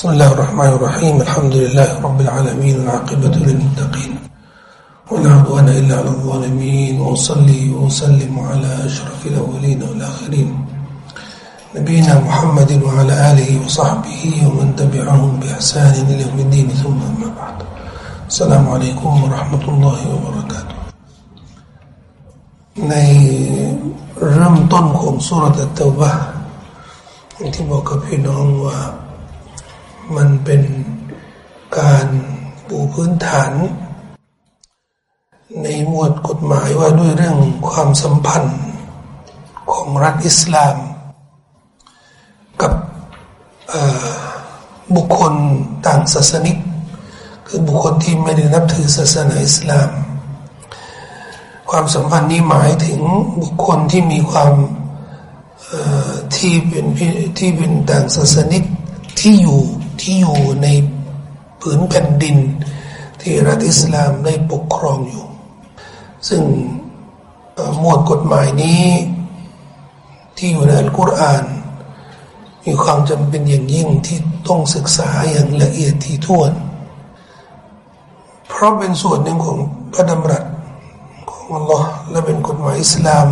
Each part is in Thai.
بسم الله الرحمن الرحيم الحمد لله رب العالمين العاقبة للمتقين ولا عدوان إلا على الظالمين وأصلي وأسلم على أشرف الأولين والآخرين نبينا محمد وعلى آله وصحبه ومن تبعهم بإحسان إلى يوم الدين ثم أما بعد السلام عليكم ورحمة الله وبركاته ในเริ่มต้นของสุรตัตตบะที่บอกกับพี่น้องว่า มันเป็นการปูพื้นฐาน ในหมวดกฎหมายว่าด้วยเรื่องความสัมพันธ์ของรัฐอิสลาม กับบุคคลต่างศาสนิก คือบุคคลที่ไม่ได้นับถือศาสนาอิสลาม ความสัมพันธ์นี้หมายถึงบุคคลที่มีความที่เป็นที่เป็นต่างศาสนิกที่อยู่ ที่อยู่ในผืนแผ่นดิน ที่รัฐอิสลามได้ปกครองอยู่ ซึ่งหมวดกฎหมายนี้ ที่อยู่ในอัลกุรอาน มีความจำเป็นอย่างยิ่งที่ต้องศึกษาอย่างละเอียดที่ถ้วน เพราะเป็นส่วนหนึ่งของพระดำรัสของอัลลอฮ์และเป็นกฎหมายอิสลาม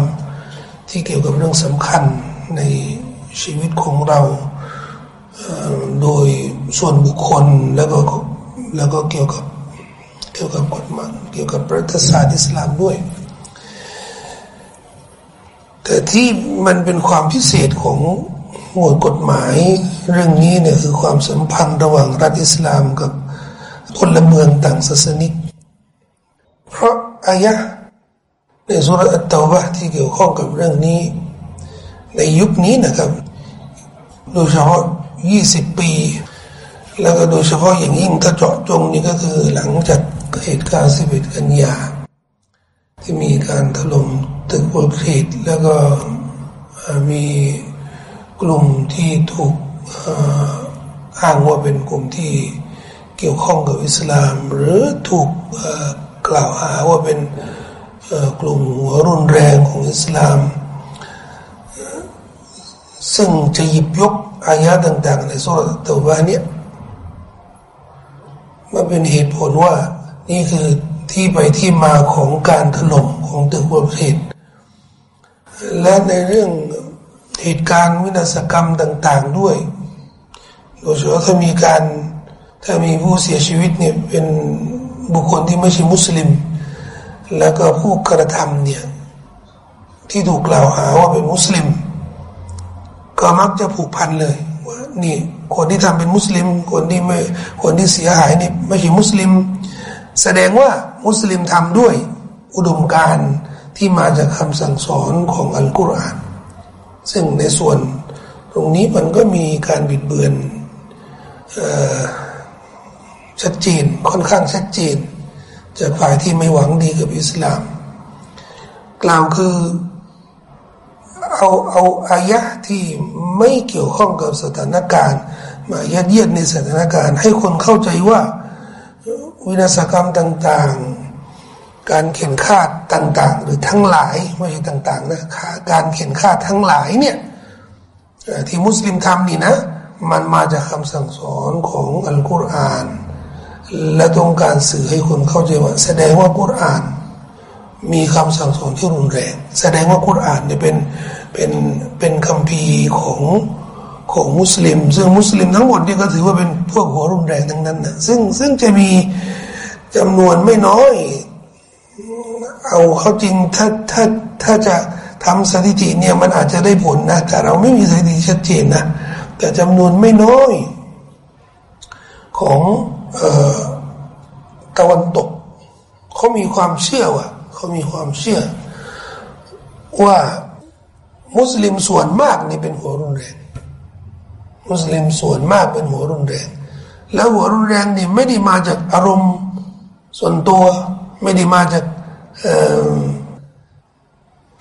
ที่เกี่ยวกับเรื่องสำคัญในชีวิตของเรา โดยส่วนบุคคลแล้วก็แล้วก็เกี่ยวกับเกี่ยวกับกฎหมายเกี่ยวกับประวัติศาสตร์อิสลามด้วย แต่ที่มันเป็นความพิเศษของหมวดกฎหมายเรื่องนี้เนี่ยคือความสัมพันธ์ระหว่างรัฐอิสลามกับพลเมืองต่างศาสนิก เพราะอายะในสุรอัตตาบะที่เกี่ยวข้องกับเรื่องนี้ ในยุคนี้นะครับ โดยเฉพาะ ยี่สิบปี แล้วก็โดยเฉพาะอย่างยิ่งถ้าเจาะจงนี่ก็คือหลังจากเหตุการณ์สิบเอ็ดกันยา ที่มีการถล่มตึกบอลเทดแล้วก็มีกลุ่มที่ถูกอ้างว่าเป็นกลุ่มที่เกี่ยวข้องกับอิสลาม หรือถูกกล่าวหาว่าเป็นกลุ่มหัวรุนแรงของอิสลาม ซึ่งจะหยิบยก อายะต่างๆในสุรตะวานี้มันเป็นเหตุผลว่า นี่คือที่ไปที่มาของการถล่มของตึกบประเทศและในเรื่องเหตุการณ์วินาศกรรมต่าง ๆด้วย โดยเฉพาะถ้ามีการถ้ามีผู้เสียชีวิตเนี่ยเป็นบุคคลที่ไม่ใช่มุสลิม แล้วก็ผู้กระทำเนี่ยที่ถูกกล่าวหาว่าเป็นมุสลิม ก็มักจะผูกพันเลยว่านี่คนที่ทำเป็นมุสลิม คนที่ไม่คนที่เสียหายนี่ไม่ใช่มุสลิม แสดงว่ามุสลิมทำด้วย อุดมการที่มาจากคำสั่งสอนของอัลกุรอาน ซึ่งในส่วนตรงนี้มันก็มีการบิดเบือนชัดเจนค่อนข้างชัดเจน จากฝ่ายที่ไม่หวังดีกับอิสลาม กล่าวคือ เอาเอาอายะที่ไม่เกี่ยวข้องกับสถานการณ์มายัดเยียดในสถานการณ์ ให้คนเข้าใจว่าวินาศกรรมต่างๆ การเข็นฆ่าต่าง ๆ หรือทั้งหลายไม่ใช่ต่างๆนะการเข็นฆ่าทั้งหลายเนี่ยที่มุสลิมทำนี่นะ มันมาจากคำสั่งสอนของอัลกุรอาน และต้องการสื่อให้คนเข้าใจว่า แสดงว่ากุรอาน มีคำสั่งสอนที่รุนแรง แสดงว่ากุรอานเนี่ยเป็นเป็นเป็นคำพีของของมุสลิม ซึ่งมุสลิมทั้งหมดนี่ก็ถือว่าเป็นพวกหัวรุนแรงทั้งนั้นนะซึ่งซึ่งจะมีจำนวนไม่น้อย เอาเขาจริงถ้าถ้าถ้าจะทำสถิติเนี่ยมันอาจจะได้ผลนะ แต่เราไม่มีสถิติชัดเจนนะแต่จำนวนไม่น้อย ของออตะวันตกเขามีความเชื่อว่า เขามีความเชื่อ ว่ามุสลิมส่วนมากนี่เป็นหัวรุนแรง มุสลิมส่วนมากเป็นหัวรุนแรง แล้วหัวรุนแรงนี่ไม่ได้มาจากอารมณ์ส่วนตัวไม่ได้มาจาก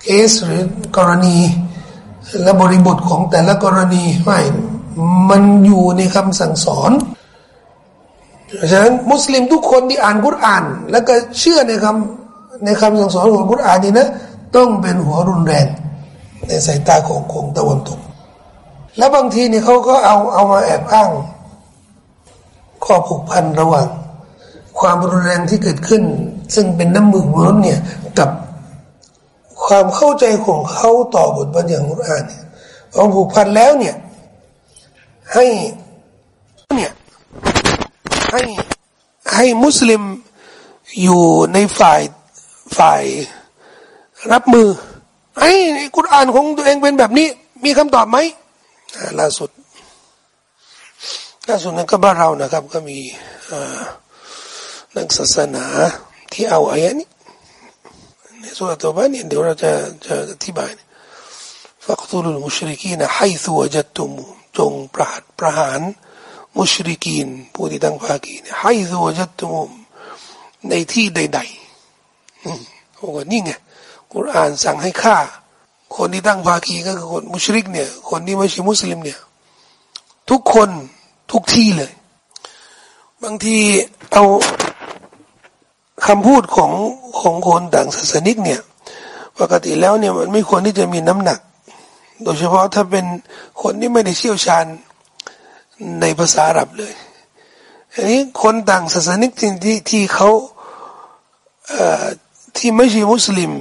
เคสหรือกรณีและบริบทของแต่ละกรณีไม่มันอยู่ในคำสั่งสอนเพราะฉะนั้นมุสลิมทุกคนที่อ่านกุรอาน แล้วก็เชื่อในคำ ในคำสั่งสอนของกุรอานนี่นะ ต้องเป็นหัวรุนแรง ในสายตาของของตะวันตก แล้วบางทีเนี่ยเขาก็เอาเอามาแอบอ้าง ข้อผูกพันระหว่าง ความรุนแรงที่เกิดขึ้น ซึ่งเป็นน้ำมือล้นเนี่ยกับความเข้าใจของเขาต่อบทบัญญัติของอ่านเนี่ยพอผูกพันแล้วเนี่ย ให้เนี่ยให้ให้มุสลิมอยู่ในฝ่าย ฝ่ายรับมือไอ้กุรอานของตัวเองเป็นแบบนี้ มีคำตอบไหมล่าสุดล่าสุดนั้นก็บ้านเรานะครับ ก็มีนักศาสนาที่เอาอายะนี้ในสุรตัวบ้านเนี่ยเดี๋ยวเราจะจะอธิบายฟักตุลุมุชริกีนะให้ตัวจัตุมจงประหารประหารมุชริกีนผู้ที่ตั้งภากีให้ตัวจัตุมในที่ใด ๆ โอ้โหนี่ไงกุรอานสั่งให้ฆ่า คนที่ตั้งภาคีก็คือคนมุชริกเนี่ย คนที่ไม่ใช่มุสลิมเนี่ย ทุกคนทุกที่เลย บางทีเอาคำพูดของของคนต่างศาสนิกเนี่ย ปกติแล้วเนี่ยมันไม่ควรที่จะมีน้ำหนัก โดยเฉพาะถ้าเป็นคนที่ไม่ได้เชี่ยวชาญในภาษาอาหรับเลยอันนี้คนต่างศาสนิกที่ที่ที่เขาเอ่อ ที่ไม่ใช่มุสลิม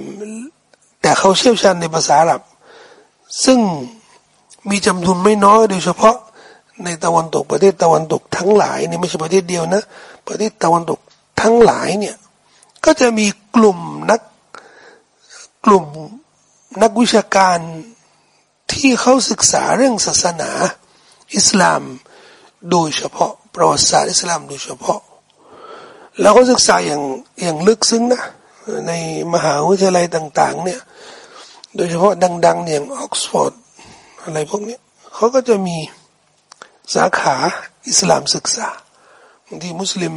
แต่เขาเชี่ยวชาญในภาษาอาหรับ ซึ่งมีจำนวนไม่น้อยโดยเฉพาะในตะวันตกประเทศตะวันตกทั้งหลายนี่ไม่ใช่ประเทศเดียวนะ ประเทศตะวันตกทั้งหลายเนี่ยก็จะมีกลุ่มนักกลุ่มนักวิชาการที่เขาศึกษาเรื่องศาสนา อิสลามโดยเฉพาะประวัติศาสตร์อิสลามโดยเฉพาะ แล้วก็ศึกษาอย่างอย่างลึกซึ้งนะ ในมหาวิทยาลัยต่าง ๆ เนี่ย โดยเฉพาะดัง ๆ อย่างออกซฟอร์ดอะไรพวกนี้เขาก็จะมีสาขาอิสลามศึกษาบางทีมุสลิม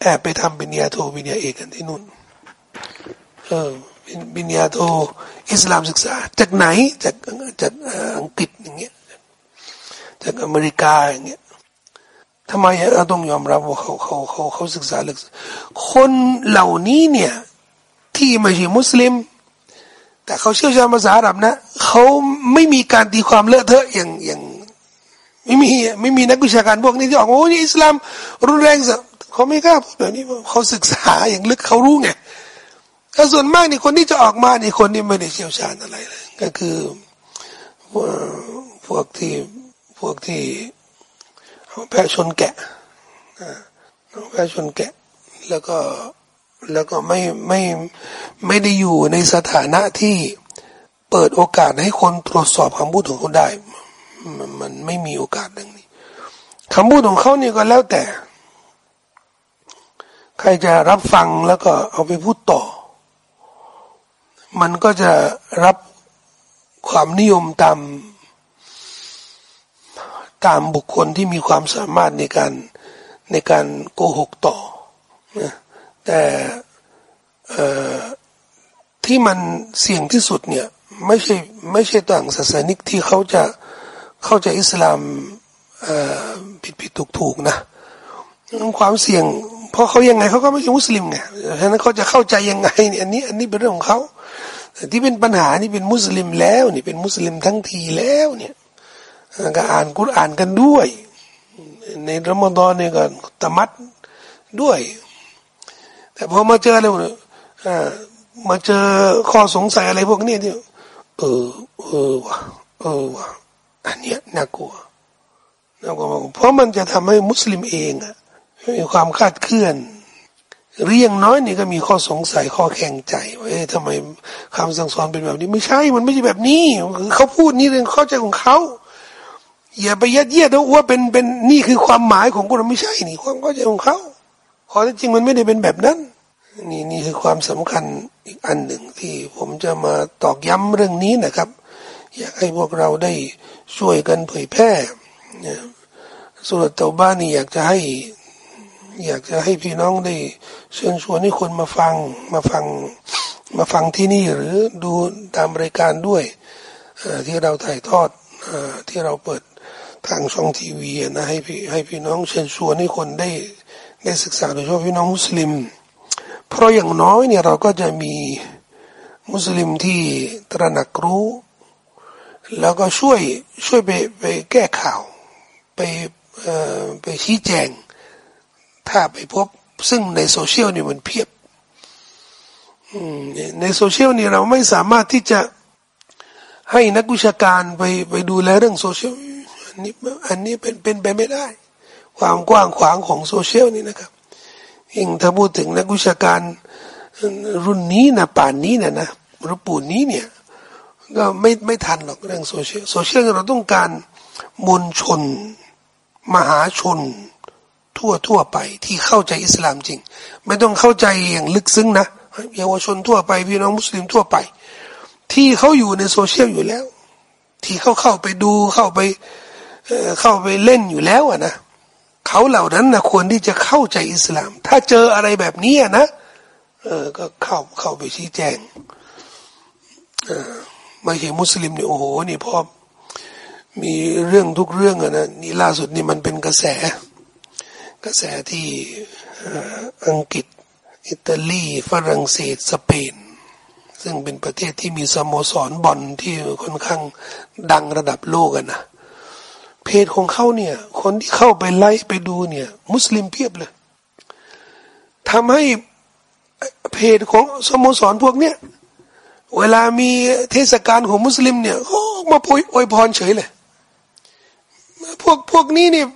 แอบไปทำปริญญาโทปริญญาเอกกันที่นู่นเออปริญญาโทอิสลามศึกษา จากไหนจากจากอังกฤษอย่างเงี้ยจากอเมริกาอย่างเงี้ย ทำไมเราต้องยอมรับว่าเขาเขาเขาเขาศึกษาลึกคนเหล่านี้เนี่ยที่ไม่ใช่มุสลิม แต่เขาเชี่ยวชาญภาษาอาหรับนะเขาไม่มีการตีความเลอะเทอะอย่างอย่างไม่มีไม่มีนักวิชาการพวกนี้ที่ออกโอ้ยอิสลามรุนแรงสัเขาไม่กล้าพูดแบบนี้เขาศึกษาอย่างลึกเขารู้ไงก็ส่วนมากนี่คนที่จะออกมานี่คนที่ไม่ได้เชี่ยวชาญอะไรเลยก็คือพวกที่พวกที่ แพะชนแกะแพะชนแกะ แล้วก็แล้วก็ไม่ไม่ไม่ได้อยู่ในสถานะที่เปิดโอกาสให้คนตรวจสอบคำพูดของเขาได้ มันมันไม่มีโอกาสดังนี้คำพูดของเขานี่ก็แล้วแต่ ใครจะรับฟังแล้วก็เอาไปพูดต่อ มันก็จะรับความนิยมตาม ตามบุคคลที่มีความสามารถในการในการโกหกต่อนะแต่ที่มันเสี่ยงที่สุดเนี่ยไม่ใช่ไม่ใช่ต่างศาสนิกที่เขาจะเข้าใจอิสลามผิดผิดถูกถูกนะความเสี่ยง เพราะเขายังไงเขาก็ไม่ใช่มุสลิมไงฉะนั้นเขาจะเข้าใจยังไงเนี่ยอันนี้อันนี้เป็นเรื่องของเขาที่เป็นปัญหานี่เป็นมุสลิมแล้ว นี่เป็นมุสลิมทั้งทีแล้วเนี่ย ก็อ่านกุรอ่านกันด้วย ในรอมฎอนเนี่ยก็ตะมัดด้วย แต่พอมาเจออะไรเนี่ยมาเจอข้อสงสัยอะไรพวกนี้ที่ยเออ เออวะเออวะอันเนี้ยน่ากลัวน่ากลัวเพราะมันจะทำให้มุสลิมเองอะมีความคาดเคลื่อนหรืออย่างน้อยนี่ก็มีข้อสงสัยข้อแข่งใจว่าเอ๊ะทำไมคำสั่งสอนเป็นแบบนี้ ไม่ใช่มันไม่ใช่แบบนี้เขาพูดนี่เรื่องเข้าใจของเขา อย่าไปยัดเยียดว่าเป็นเป็นนี่คือความหมายของกุรไม่ใช่นี่ความเข้าใจของเขาข้อที่จริงมันไม่ได้เป็นแบบนั้น นี่นี่คือความสำคัญอีกอันหนึ่งที่ผมจะมาตอกย้ำเรื่องนี้นะครับ อยากให้พวกเราได้ช่วยกันเผยแพร่สุรเตาบ้านนี่อยากจะให้ อยากจะให้พี่น้องได้เชิญชวนให้คนมาฟังมาฟังมาฟังที่นี่หรือดูตามรายการด้วยที่เราถ่ายทอดที่เราเปิด ทางช่องทีวีนะให้พี่ให้พี่น้องเชิญชวนให้คนได้ได้ศึกษาโดยเฉพาะพี่น้องมุสลิม เพราะอย่างน้อยเนี่ยเราก็จะมีมุสลิมที่ตระหนักรู้ แล้วก็ช่วยช่วยไปไปแก้ข่าว ไปเอ่อไปชี้แจง ถ้าไปพบซึ่งในโซเชียลนี่มันเพียบในโซเชียลนี่เราไม่สามารถที่จะให้นักวิชาการไปไปดูแลเรื่องโซเชียล อันนี้อันนี้เป็นเป็นไปไม่ได้ ความกว้างขวางของโซเชียลนี่นะครับยิ่งถ้าพูดถึงนักวิชาการรุ่นนี้นะป่านนี้นะนะรุ่นปู่นี้เนี่ยก็ไม่ไม่ทันหรอกเรื่องโซเชียลโซเชียลเราต้องการมวลชน มหาชน ทั่วทั่วไปที่เข้าใจอิสลามจริง ไม่ต้องเข้าใจอย่างลึกซึ้งนะเยาวชนทั่วไปพี่น้องมุสลิมทั่วไป ที่เขาอยู่ในโซเชียลอยู่แล้ว ที่เขาเข้าไปดูเข้าไป เข้าไปเล่นอยู่แล้วอะนะเขาเหล่านั้นนะควรที่จะเข้าใจอิสลาม ถ้าเจออะไรแบบนี้นะเออก็เข้าเข้าไปชี้แจงเออไม่ใช่มุสลิมเนี่ยโอ้โหนี่พอมีเรื่องทุกเรื่องอะนะนี่ล่าสุดนี่มันเป็นกระแส กระแสที่อังกฤษ อิตาลีฝรั่งเศสสเปน ซึ่งเป็นประเทศที่มีสโมสรบอลที่ค่อนข้างดังระดับโลกกันนะ เพจของเขาเนี่ย คนที่เข้าไปไลค์ไปดูเนี่ย มุสลิมเพียบเลยทำให้เพจของสโมสรพวกเนี้ยเวลามีเทศกาลของมุสลิมเนี่ยโอ้มาโอยอวยพรเฉยเลยพวกพวกนี้เนี่ย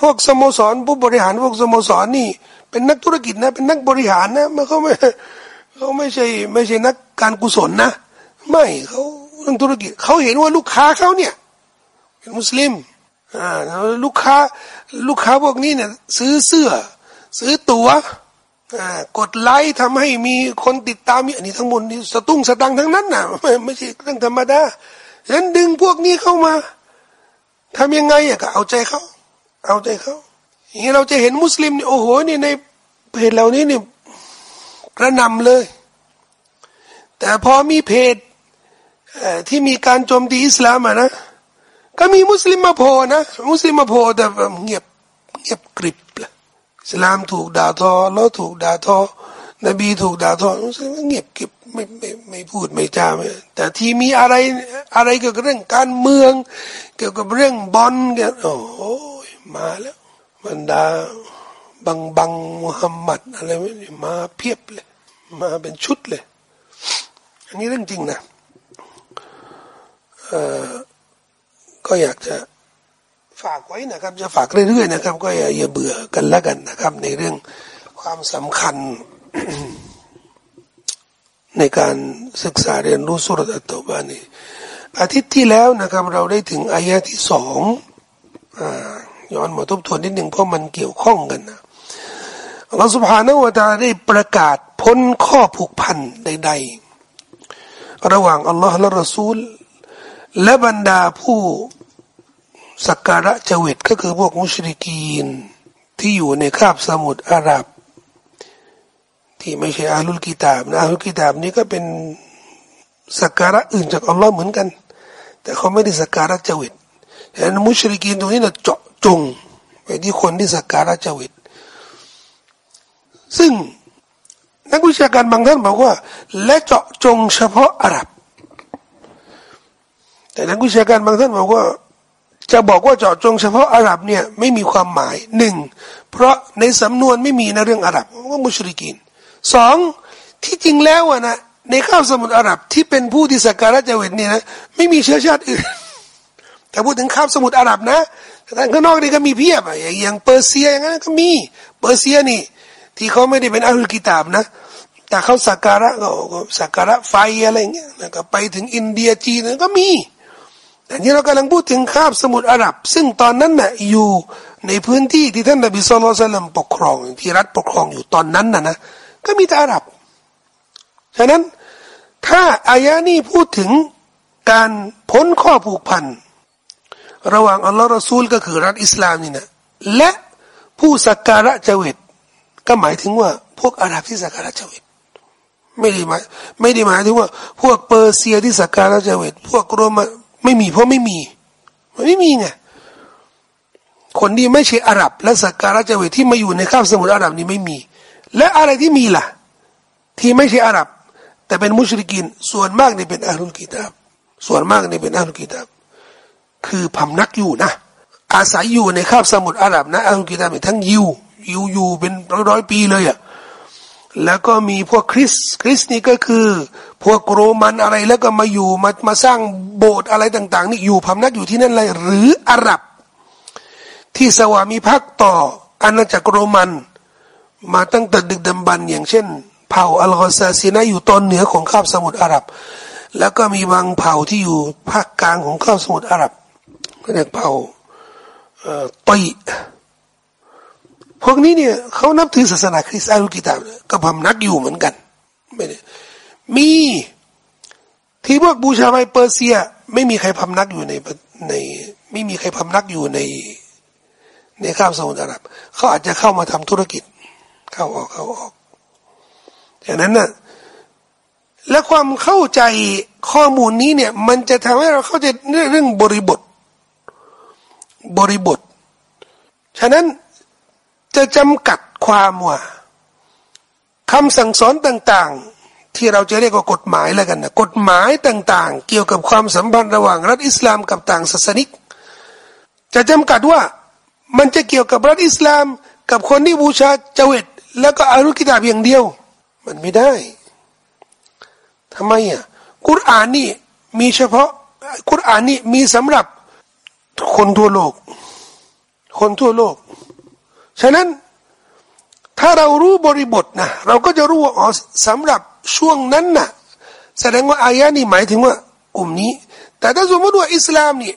พวกสโมสรผู้บริหารพวกสโมสรนี่ เป็นนักธุรกิจนะ เป็นนักบริหารนะมันเขาไม่เขาไม่ใช่ไม่ใช่นักการกุศลนะ ไม่เขาเรื่องธุรกิจเขาเห็นว่าลูกค้าเขาเนี่ย เป็นมุสลิม ลูกค้าลูกค้าพวกนี้เนี่ยซื้อเสื้อ ซื้อตัว๋วกดไลค์ทำให้มีคนติดตามอันนี้ทั้งหมดนี่สตุ้งสตังทั้งนั้นนะไม่ไม่ใช่เรื่องธรรมดาฉะนั้นดึงพวกนี้เข้ามาทำยังไงอะก็เอาใจเขาเอาใจเขาอย่างนี้เราจะเห็นมุสลิมเนี่ยโอ้โหนี่ในเพจเหล่านี้เนี่ยกระนำเลย แต่พอมีเพจที่มีการโจมตีอิสลามอะนะ ก็มีมุสลิมมาโผล่นะ มุสลิมมาโผล่แต่เงียบเงียบกริบเลยอิสลามถูกด่าทอแล้วถูกด่าทอนบีถูกด่าทอมุสลิมเงียบกริบไม่ไม่ไม่พูดไม่จาไม่แต่ที่มีอะไรอะไรเกี่ยวกับเรื่องการเมือง เกี่ยวกับเรื่องบอลกันโอ้ยมาแล้วบรรดาบังบังมุฮัมมัดอะไรมาเพียบเลย มาเป็นชุดเลย อันนี้เรื่องจริงนะเอ่อ ก็อยากจะฝากไว้นะครับ จะฝากเรื่อยๆนะครับ ก็อย่าเบื่อกันละกันนะครับ ในเรื่องความสำคัญ ในการศึกษาเรียนรู้สุรตะตบานีอาทิตย์ที่แล้วนะครับ เราได้ถึงอายะที่สองอย้อนมาทบทวนนิดหนึ่งเพราะมันเกี่ยวข้องกันนะอัลลอฮฺสุภฮานะวะตาได้ประกาศพ้นข้อผูกพันใด ๆ ระหว่างอัลลอฮ์และรอซูล และบรรดาผู้สักการะเจวิตก็คือพวกมุชริกีนที่อยู่ในคาบสมุทรอาหรับ ที่ไม่ใช่อาลุลกิตาบนะอาลุลกิตาบนี้ก็เป็นสักการะอื่นจากอัลลอฮ์เหมือนกัน แต่เขาไม่ได้สักการะเจวิตแต่มุชริกีนตรงนี้เราเจาะจงไปที่คนที่สักการะเจวิต ซึ่งนักวิชาการบางท่านบอกว่า และเจาะจงเฉพาะอาหรับ แต่นักวิชาการบางท่านบอกว่า จะบอกว่าเจาะจงเฉพาะอาหรับเนี่ยไม่มีความหมายหนึ่งเพราะในสำนวนไม่มีในเรื่องอาหรับว่ามุชริกินสองที่จริงแล้วอะนะในข้าวสมุทรอาหรับที่เป็นผู้ที่สักการะเจวิตเนี่ยนะไม่มีเชื้อชาติอื่นแต่พูดถึงข้าวสมุทรอาหรับนะแต่ข้างนอกนี่ก็มีเพียบอย่างเปอร์เซียอย่างนั้นก็มีเปอร์เซียนี่ ที่เขาไม่ได้เป็นอัลกิตาบนะ แต่เขาสักการะก็สักการะไฟอะไรเงี้ยแล้วก็ไปถึงอินเดียจีนก็มี แต่นี้เรากำลังพูดถึงคาบสมุทรอาหรับ ซึ่งตอนนั้นน่ะอยู่ในพื้นที่ที่ท่านนบีสุลต่านปกครองที่รัฐปกครองอยู่ตอนนั้นน่ะนะก็มีแต่อาหรับ ฉะนั้นถ้าอายะนี้พูดถึงการพ้นข้อผูกพันระหว่างอัลลอฮ์รอซูลก็คือรัฐอิสลามนี่นะและผู้สักการะเจวิตก็หมายถึงว่าพวกอาหรับที่สักการะเจวิตไม่ได้หมายไม่ได้หมายถึงว่า พวกเปอร์เซียที่สักการะเจวิตพวกโรมา ไม่มีเพราะไม่มี มันไม่มีไงคนที่ไม่ใช่อาหรับ และสักการะเจวิตที่มาอยู่ในข้าวสมุทรอาหรับนี่ไม่มี และอะไรที่มีล่ะ ที่ไม่ใช่อาหรับ แต่เป็นมุชริกิน ส่วนมากนี่เป็นอาลุลกิตาบส่วนมากนี่เป็นอาลุลกิตาบคือพำนักอยู่นะ อาศัยอยู่ในคาบสมุทรอาหรับนะอาลุลกิตาบทั้งยิวอยู่อยู่เป็นร้อยร้อยปีเลยอะ่ะ แล้วก็มีพวกคริสคริสนี่ก็คือ พวกโรมันอะไรแล้วก็มาอยู่มามาสร้างโบสถ์อะไรต่าง ๆ นี่อยู่พำนักอยู่ที่นั่นเลยหรืออาหรับ ที่สวามีพักต่ออาณาจักรโรมัน มาตั้งแต่ดึกดำบรรอย่างเช่น เผ่าอัลกอซาซีนาอยู่ตอนเหนือของคาบสมุทรอาหรับ แล้วก็มีบางเผ่าที่อยู่ภาคกลางของคาบสมุทรอาหรับก็เรียกเผ่าตอย พวกนี้เนี่ยเขานับถือศาสนาคริสต์อาลุกิตาก็พำนักอยู่เหมือนกันไม่ได้มีที่พวกบูชาไมเปอร์เซีย ไม่มีใครพำนักอยู่ในในไม่มีใครพำนักอยู่ในในข้ามสมุทรอาหรับเขาอาจจะเข้ามาทำธุรกิจ เข้าออกเข้าออกอย่างนั้นน่ะและความเข้าใจข้อมูลนี้เนี่ย มันจะทำให้เราเข้าใจเรื่องบริบท บริบท ฉะนั้น จะจำกัดความว่าคำสั่งสอนต่างๆ ที่เราจะเรียกว่ากฎหมายแล้วกันนะกฎหมายต่างๆ เกี่ยวกับความสัมพันธ์ระหว่างรัฐอิสลามกับต่างศาสนิก จะจำกัดว่ามันจะเกี่ยวกับรัฐอิสลาม กับคนที่บูชาเจวิตแล้วก็อารุกิตาเพียงเดียว มันไม่ได้ทำไมอะกุรอานนี่มีเฉพาะกุรอานนี่มีสำหรับคนทั่วโลก คนทั่วโลก ฉะนั้นถ้าเรารู้บริบทนะเราก็จะรู้ว่าอ๋อสำหรับช่วงนั้นนะ่ะแสดงว่าอายะนี้หมายถึงว่ากลุ่มนี้ แต่ถ้าสมมติว่าอิสลามนี่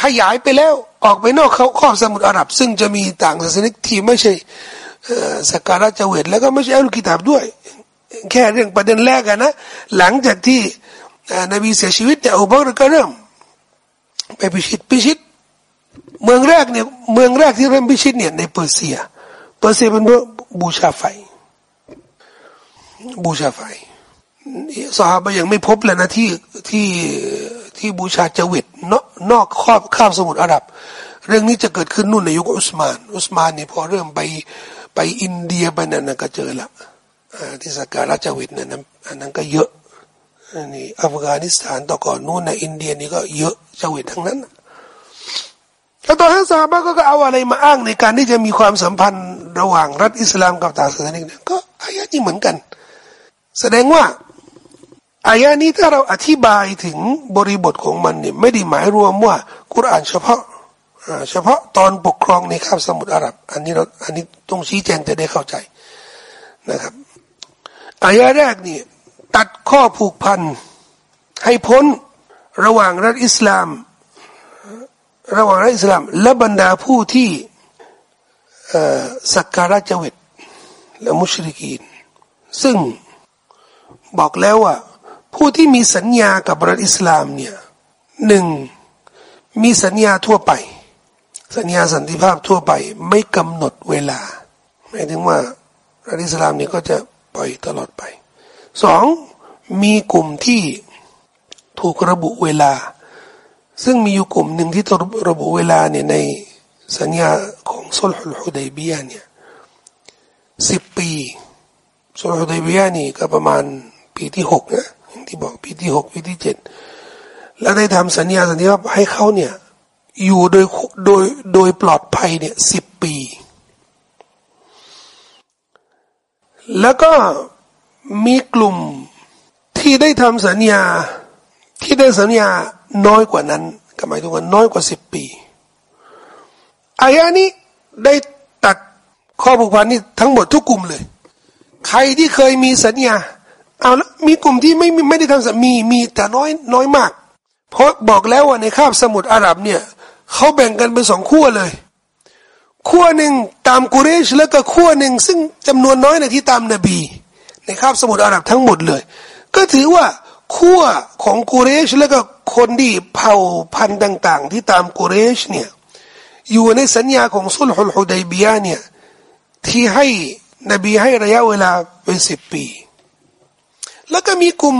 ขยายไปแล้วออกไปนอกเขาขอบสมุทรอาหรับ ซึ่งจะมีต่างศาสนาที่ไม่ใช่สกการะเจวิตแล้วก็ไม่ใช่อัลกิตาบด้วย แค่เรื่องประเด็นแรกนะหลังจากที่นบีเสียชีวิตเนี่ยอุบัติก็เริ่มไปพิชิตพิชิต เมืองแรกเนี่ยเมืองแรกที่เริ่มพิชิตเนี่ยในเปอร์เซีย เปอร์เซียเป็นบูชาไฟ บูชาไฟสหายยังไม่พบเลยนะที่ที่ที่บูชาจวิตนอกนอกครอบข้ามสมุทรอาหรับ เรื่องนี้จะเกิดขึ้นนู่นในยุคอุสมาน อุสมานเนี่ยพอเริ่มไปไปอินเดียไปนั่นก็เจอละที่สักการะจวิตนั่นอันนั้นก็เยอะนี่อัฟกานิสถานต่อก่อนนู่นในอินเดียนี่ก็เยอะจวิตทั้งนั้น วตอนนั้นซาบะก็เอาอะไรมาอ้างในการที่จะมีความสัมพันธ์ระหว่างรัฐอิสลามกับต่างศาสนาเนี่ยก็อายะนี้เหมือนกัน แสดงว่าอายะนี้ถ้าเราอธิบายถึงบริบทของมันเนี่ยไม่ได้หมายรวมว่ากุรอานเฉพาะเฉพาะตอนปกครองในคาบสมุทรอาหรับ อันนี้เราอันนี้ต้องชี้แจงจะได้เข้าใจนะครับอายะแรกนี่ตัดข้อผูกพันให้พ้นระหว่างรัฐอิสลาม ระหว่างอิสลาม และบรรดาผู้ที่สักการะเจวิตและมุชริกีน ซึ่งบอกแล้วว่า ผู้ที่มีสัญญากับรัฐอิสลามเนี่ยหนึ่งมีสัญญาทั่วไป สัญญาสันติภาพทั่วไป ไม่กำหนดเวลาหมายถึงว่ารัฐอิสลามนี่ก็จะปล่อยตลอดไปสองมีกลุ่มที่ถูกระบุเวลา ซึ่งมีอยู่กลุ่มหนึ่งที่ระบุเวลาเนี่ยในสัญญาของสุลฮุลฮุดัยบียเนี่ยสิบปีสุลฮุดัยบียนี่ก็ประมาณปีที่หกนะอย่างที่บอกปีที่หกปีที่เจ็ดแล้วได้ทำสัญญาสัญญาให้เขาเนี่ยอยู่โดยโดยโดยปลอดภัยเนี่ยสิบปี แล้วก็มีกลุ่มที่ได้ทำสัญญาที่ได้สัญญา น้อยกว่านั้นก็หมายถึงว่าน้อยกว่าสิบปีอายะนี้ได้ตัดข้อผูกพันนี้ทั้งหมดทุกกลุ่มเลย ใครที่เคยมีสัญญาเอาแล้วมีกลุ่มที่ไม่ไม่ได้ทำสัญมีมีแต่น้อยน้อยมาก เพราะบอกแล้วว่าในคาบสมุทรอาหรับเนี่ยเขาแบ่งกันเป็นสองขั้วเลยขั้วหนึ่งตามกุเรชแล้วก็ขั้วหนึ่งซึ่งจำนวนน้อยในที่ตามนบี ในคาบสมุทรอาหรับทั้งหมดเลย ก็ถือว่า ขั้วของกุเรชแล้วก็คนที่เผ่าพันธุ์ต่าง ๆ ที่ตามกุเรชเนี่ยอยู่ในสัญญาของสุลฮุลฮุดัยบียเนี่ยที่ให้นบีให้ระยะเวลาเป็นสิบปี แล้วก็มีกลุ่ม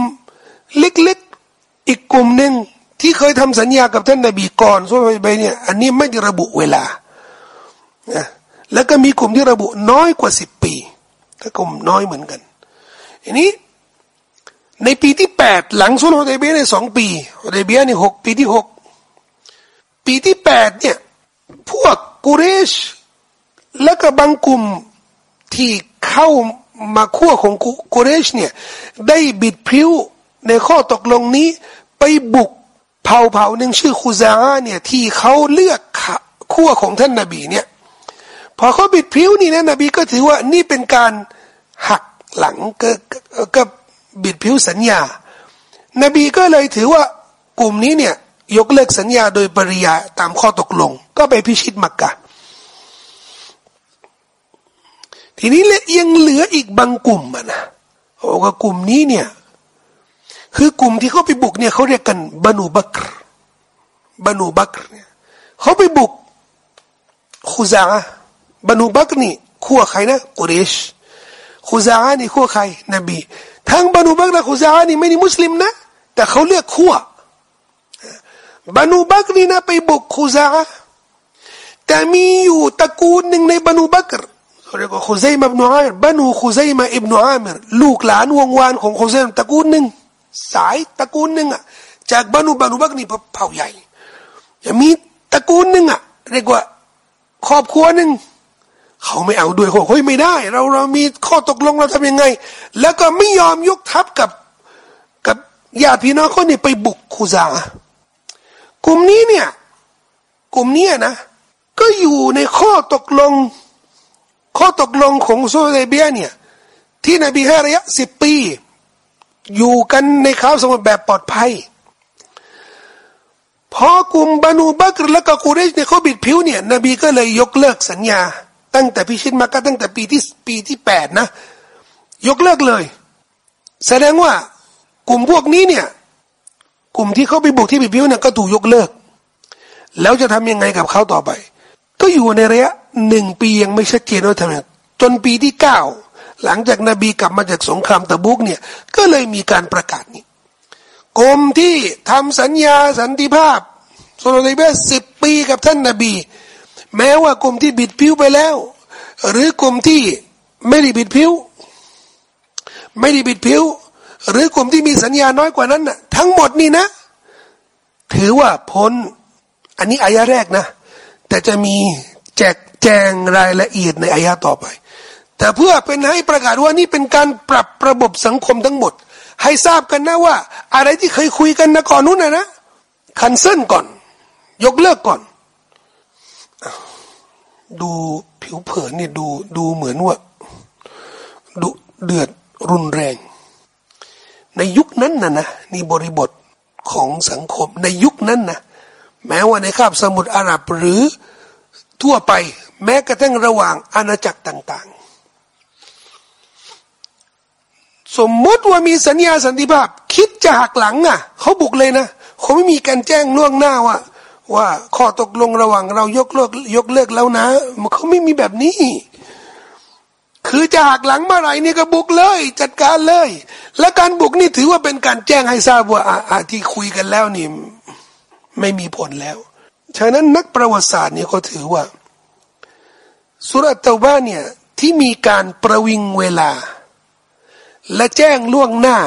เล็กๆอีกกลุ่มหนึ่งที่เคยทำสัญญากับท่านนบีก่อนสุลฮุดัยบียเนี่ยอันนี้ไม่ได้ระบุเวลานะแล้วก็มีกลุ่มที่ระบุน้อยกว่าสิบปีถ้ากลุ่มน้อยเหมือนกันอันนี้ ในปีที่แปดหลังสุลฮุดัยเบียในสองปีฮุดัยเบียในหกปีที่หกปีที่แปดเนี่ยพวกกุเรช แล้วก็บางกลุ่มที่เข้ามาขั้วของกุเรชเนี่ยได้บิดพิ้วในข้อตกลงนี้ไปบุกเผ่าเผ่าหนึ่งชื่อคูซาเนี่ยที่เขาเลือกขั้วของท่านนาบีเนี่ยพอเขาบิดพิ้วนี่นะนบีก็ถือว่านี่เป็นการหักหลังก็ก็ บิดพิ้วสัญญา นบีก็เลยถือว่ากลุ่มนี้เนี่ยยกเลิกสัญญาโดยปริยาตามข้อตกลง ก็ไปพิชิตมักกะ ทีนี้เลยยังเหลืออีกบางกลุ่มนะโอ้ก็กลุ่มนี้เนี่ยคือกลุ่มที่เขาไปบุกเนี่ยเขาเรียกกันบานูบักรบานูบักรเนี่ยเขาไปบุกคูซาบานูบักรนี่ขั้วใครนะกุเรชคูซานี่ขั้วใครนบี ทั้งบานูบักและคูซานี่ไม่ได้มุสลิมนะ แต่เขาเลือกขั้วบานูบักนี่นะไปบุกคูซาแต่มีอยู่ตระกูลหนึ่งในบานูบักรเขาเรียกว่าคุซัยมาอิบนุอามิรบานูคุซัยมาอิบนุอามิรลูกหลานวงวานของคุซัยตระกูลหนึ่งสายตระกูลหนึ่งอะจากบานูบานูบักนี่เผ่าใหญ่ยังมีตระกูลหนึ่งอะเรียกว่าครอบครัวหนึ่ง เขาไม่เอาด้วยเขาเฮ้ยไม่ได้ เราเรามีข้อตกลงเราทำยังไง แล้วก็ไม่ยอมยกทัพกับกับญาติพี่น้องเขาเนี่ยไปบุกคูซากลุ่มนี้เนี่ย กลุ่มนี้นะ ก็อยู่ในข้อตกลง ข้อตกลงของโซเลเบียเนี่ย ที่นบีให้ระยะสิบปี อยู่กันในข้าวสมุทรแบบปลอดภัยพอกลุ่มบานูบักรและก็กูเรชเนี่ยเขาบิดผิวเนี่ย นบีก็เลยยกเลิกสัญญา ตั้งแต่พิชิตมาก็ตั้งแต่ปีที่ปีที่แปดนะ ยกเลิกเลย แสดงว่ากลุ่มพวกนี้เนี่ย กลุ่มที่เขาไปบุกที่บิดผิวเนี่ยก็ถูกยกเลิก แล้วจะทำยังไงกับเขาต่อไป ก็อยู่ในระยะหนึ่งปียังไม่ชัดเจนว่าทำไมจนปีที่เก้าหลังจากนบีกลับมาจากสงครามตะบุกเนี่ย ก็เลยมีการประกาศนี้กรมที่ทำสัญญาสันติภาพสุลต่านสิบปีกับท่านนบี แม้ว่ากลุ่มที่บิดผิวไปแล้ว หรือกลุ่มที่ไม่ได้บิดผิว ไม่ได้บิดผิว หรือกลุ่มที่มีสัญญาน้อยกว่านั้นน่ะ ทั้งหมดนี่นะ ถือว่าพ้น อันนี้อายะแรกนะ แต่จะมีแจกแจงรายละเอียดในอายะต่อไป แต่เพื่อเป็นให้ประกาศว่านี่เป็นการปรับระบบสังคมทั้งหมด ให้ทราบกันนะว่า อะไรที่เคยคุยกันนะก่อนนู้นนะนะคันเซิลก่อน ยกเลิกก่อน ดูผิวเผินเนี่ยดูดูเหมือนว่าดูเดือดรุนแรง ในยุคนั้นนะนะนี่บริบทของสังคมในยุคนั้นนะแม้ว่าในคาบสมุทรอาหรับหรือทั่วไปแม้กระทั่งระหว่างอาณาจักรต่าง ๆ สมมติว่ามีสัญญาสันติภาพ คิดจะหักหลังอะเขาบุกเลยนะเขาไม่มีการแจ้งล่วงหน้าว่า ว่าข้อตกลงระหว่างเรายกเลิกยกเลิกแล้วนะ มันเขาไม่มีแบบนี้ คือจะหักหลังเมื่อไหร่นี่ก็บุกเลย จัดการเลย และการบุกนี่ถือว่าเป็นการแจ้งให้ทราบว่าอาที่คุยกันแล้วนี่ ไม่มีผลแล้ว ฉะนั้นนักประวัติศาสตร์เนี่ยเขาถือว่าสุรตะบ้านเนี่ยที่มีการประวิงเวลา และแจ้งล่วงหน้า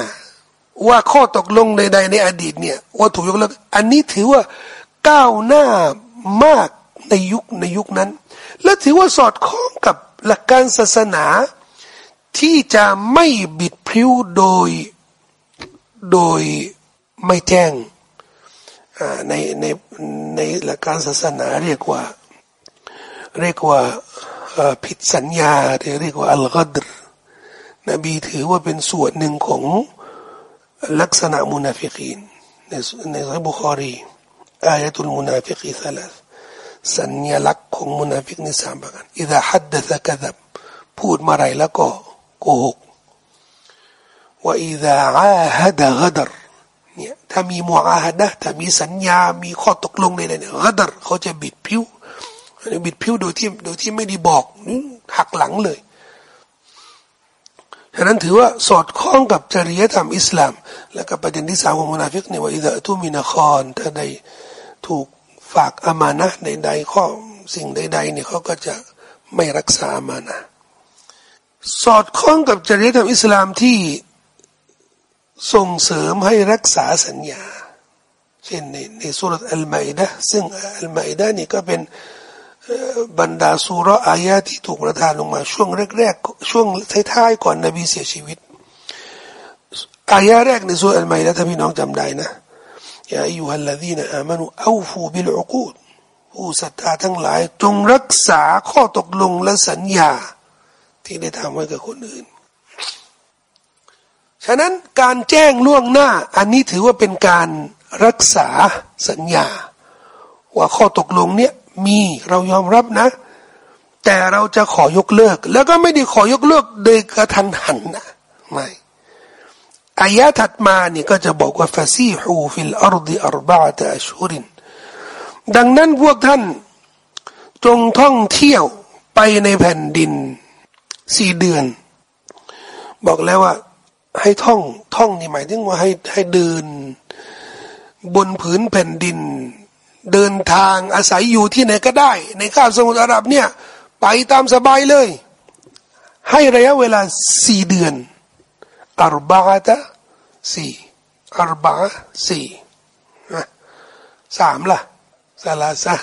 ว่าข้อตกลงใดๆในอดีตเนี่ยว่าถูกยกเลิกอันนี้ถือว่า ก้าวหน้ามากในยุคในยุคนั้น และถือว่าสอดคล้องกับหลักการศาสนาที่จะไม่บิดพริ้วโดยโดยไม่แจ้งในในในหลักการศาสนาเรียกว่า เรียกว่าผิดสัญญาเรียกว่าالغدرนบีถือว่าเป็นส่วนหนึ่งของลักษณะمنافقينในในصحيح البخاري อายะตุลมุนาฟิกีสลัสสัญญลักษณ์ของมุนาฟิกในสามประการإذا حدث كذبพูดมาไรแล้วก็โกหกว่าอิดะอาฮัดะกัดรเนี่ยถ้ามีมัวอาฮัดะถ้ามีสัญญา มีข้อตกลงในเนี่ยกัดรเขาจะบิดผิวบิดผิวโดยที่โดยที่ไม่ได้บอกหักหลังเลยฉะนั้นถือว่าสอดคล้องกับจริยธรรมอิสลาม และก็ประเด็นที่สามของมุนาฟิกเนี่ยว่าอิดะตุมินาคอนถ้าใด ถูกฝากอามานะใดๆข้อสิ่งใด ๆ เนี่ยเขาก็จะไม่รักษาอามานะสอดคล้องกับจริยธรรมอิสลามที่ส่งเสริมให้รักษาสัญญา เช่นในในสุรษอัลมาอิดะซึ่งอัลมาอิดะนี่ก็เป็นบรรดาสุรอายะที่ถูกประทานลงมาช่วงแรกๆช่วงท้ายๆก่อนนบีเสียชีวิตอายะแรกในสุรอัลไมดะถ้าพี่น้องจำได้นะ ยาอายุฮัลลดีนอามานุเอูฟูบิลอกูดผู้ศรัทธาทั้งหลาย จงรักษาข้อตกลงและสัญญา ที่ได้ทำไว้กับคนอื่น ฉะนั้นการแจ้งล่วงหน้า อันนี้ถือว่าเป็นการรักษาสัญญา ว่าข้อตกลงเนี้ยมีเรายอมรับนะ แต่เราจะขอยกเลิก แล้วก็ไม่ได้ขอยกเลิกโดยกระทันหันนะไม่ อายะถัดมาเนี่ยก็จะบอกว่าفسيحوا في الأرض أربعة أشهرดังนั้นพวกท่านจงท่องเที่ยวไปในแผ่นดินสี่เดือน บอกแล้วว่า ให้ท่องท่องนี่หมายถึงว่าให้ให้เดิน บนผืนแผ่นดิน เดินทางอาศัยอยู่ที่ไหนก็ได้ ในคาบสมุทรอาหรับเนี่ย ไปตามสบายเลย ให้ระยะเวลาสี่เดือน อารบะตะสี่อารบะสี่สามล่ะสาลาซะ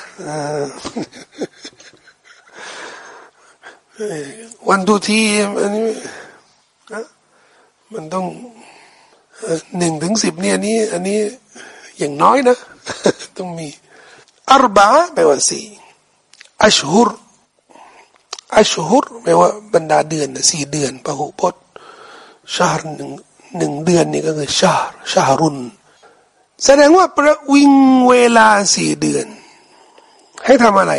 วันทุทีอันนี้มันต้องหนึ่งถึงสิบเนี่ยนี้ อันนี้อย่างน้อยนะ ต้องมีอารบะแปลว่าสี่อัชฮุรอัชฮุรแปลว่าบรรดาเดือนสี่เดือนพหุพจน์ ชาร์หนึ่งหนึ่งเดือนนี่ก็คือชาร์ชารุนแสดงว่าประวิงเวลาสี่เดือน ให้ทำอะไร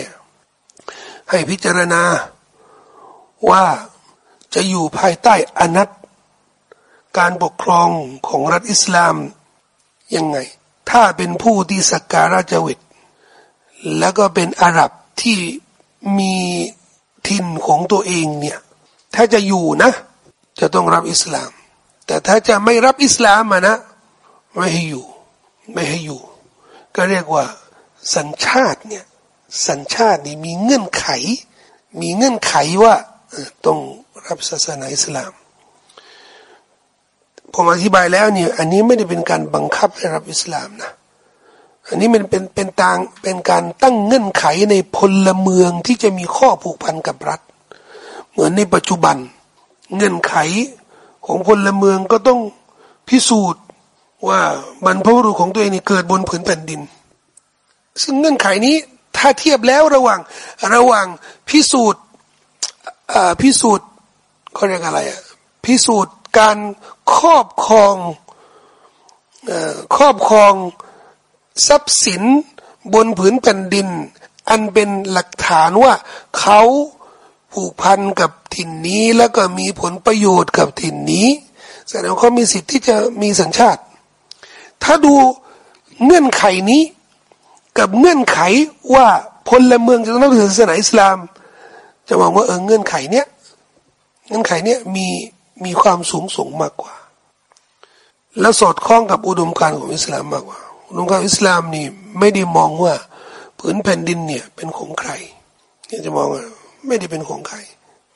ให้พิจารณาว่าจะอยู่ภายใต้อนัตการปกครองของรัฐอิสลามยังไง ถ้าเป็นผู้ที่สักการะจวิตแล้วก็เป็นอาหรับที่มีถิ่นของตัวเองเนี่ย ถ้าจะอยู่นะ จะต้องรับอิสลาม แต่ถ้าจะไม่รับอิสลามนะ ไม่ให้อยู่ ไม่ให้อยู่ ก็เรียกว่า สัญชาติเนี่ยสัญชาตินี่มีเงื่อนไข มีเงื่อนไขว่าต้องรับศาสนาอิสลามผมอธิบายแล้วเนี่ยอันนี้ไม่ได้เป็นการบังคับให้รับอิสลามนะอันนี้มันเป็นเป็นตางเป็นการตั้งเงื่อนไขในพลเมืองที่จะมีข้อผูกพันกับรัฐ เหมือนในปัจจุบัน เงื่อนไขของพลเมืองก็ต้องพิสูจน์ว่าบรรพบุรุษของตัวเองนี่เกิดบนผืนแผ่นดิน ซึ่งเงื่อนไขนี้ถ้าเทียบแล้วระหว่างระหว่างพิสูจน์พิสูจน์เขาเรียกอะไรอะพิสูจน์การครอบครองครอบครองทรัพย์สินบนผืนแผ่นดิน อันเป็นหลักฐานว่าเขา ผูกพันกับถิ่นนี้แล้วก็มีผลประโยชน์กับถิ่นนี้ แสดงว่าเขามีสิทธิ์ที่จะมีสัญชาติ ถ้าดูเงื่อนไขนี้ กับเงื่อนไขว่าพลเมืองจะต้องถือศาสนาอิสลาม จะมองว่าเออเงื่อนไขเนี้ยเงื่อนไขเนี้ยมีมีความสูงส่งมากกว่า และสอดคล้องกับอุดมการณ์ของอิสลามมากกว่าอุดมการณ์อิสลามนี่ไม่ได้มองว่าผืนแผ่นดินเนี่ยเป็นของใครเนี่ยจะมองว่า ไม่ได้เป็นของใคร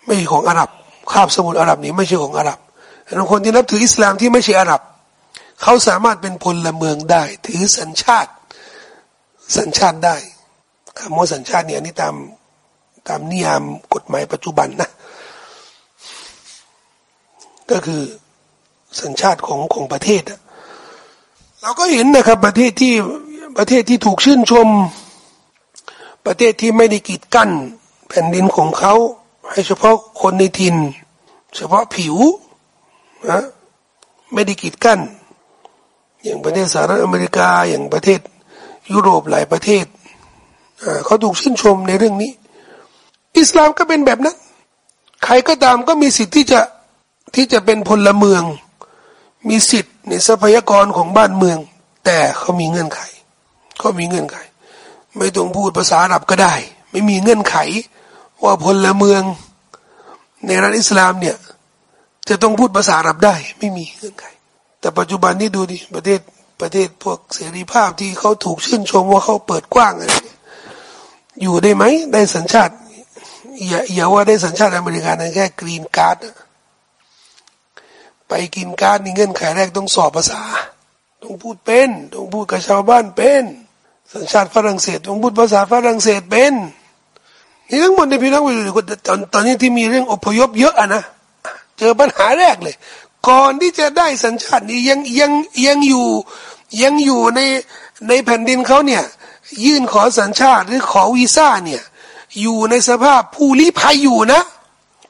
ไม่ใช่ของอาหรับคาบสมุทรอาหรับนี่ไม่ใช่ของอาหรับแต่คนที่นับถืออิสลามที่ไม่ใช่อาหรับ เขาสามารถเป็นพลเมืองได้ ถือสัญชาติ สัญชาติได้คำว่าสัญชาติเนี่ยนี่ตามตามนิยามกฎหมายปัจจุบันนะก็คือสัญชาติของของประเทศเราก็เห็นนะครับประเทศที่ประเทศที่ถูกชื่นชม ประเทศที่ไม่ได้กีดกั้น แผ่นดินของเขาให้เฉพาะคนในถิ่น เฉพาะผิวนะไม่ได้กีดกั้นอย่างประเทศสหรัฐอเมริกาอย่างประเทศ ยุโรปหลายประเทศเขาถูกชื่นชมในเรื่องนี้ อิสลามก็เป็นแบบนั้น ใครก็ตามก็มีสิทธิ์ที่จะที่จะเป็นพลเมือง มีสิทธิ์ในทรัพยากรของบ้านเมือง แต่เขามีเงื่อนไขเขามีเงื่อนไข ไม่ต้องพูดภาษาอาหรับก็ได้ ไม่มีเงื่อนไข ว่าพลเมือง ในรัฐอิสลามเนี่ย จะต้องพูดภาษาอาหรับได้ ไม่มีเงื่อนไข แต่ปัจจุบันนี้ดูดิประเทศประเทศพวกเสรีภาพที่เขาถูกชื่นชมว่าเขาเปิดกว้างอะไรอยู่ได้ไหมได้สัญชาติอย่าอย่าว่าได้สัญชาติอเมริกันแค่กรีนการ์ดไปกรีนการ์ดนี่เงื่อนไขแรกต้องสอบภาษา ต้องพูดเป็น ต้องพูดกับชาวบ้านเป็น สัญชาติฝรั่งเศสต้องพูดภาษาฝรั่งเศสเป็น นี่ทั้งหมดในพี่น้องไปดูตอนตอนนี้ที่มีเรื่องอพยพเยอะอะนะเจอปัญหาแรกเลย ก่อนที่จะได้สัญชาตินี่ยังยังยังอยู่ยังอยู่ในในแผ่นดินเขาเนี่ย ยื่นขอสัญชาติหรือขอวีซ่าเนี่ย อยู่ในสภาพผู้ลี้ภัยอยู่นะ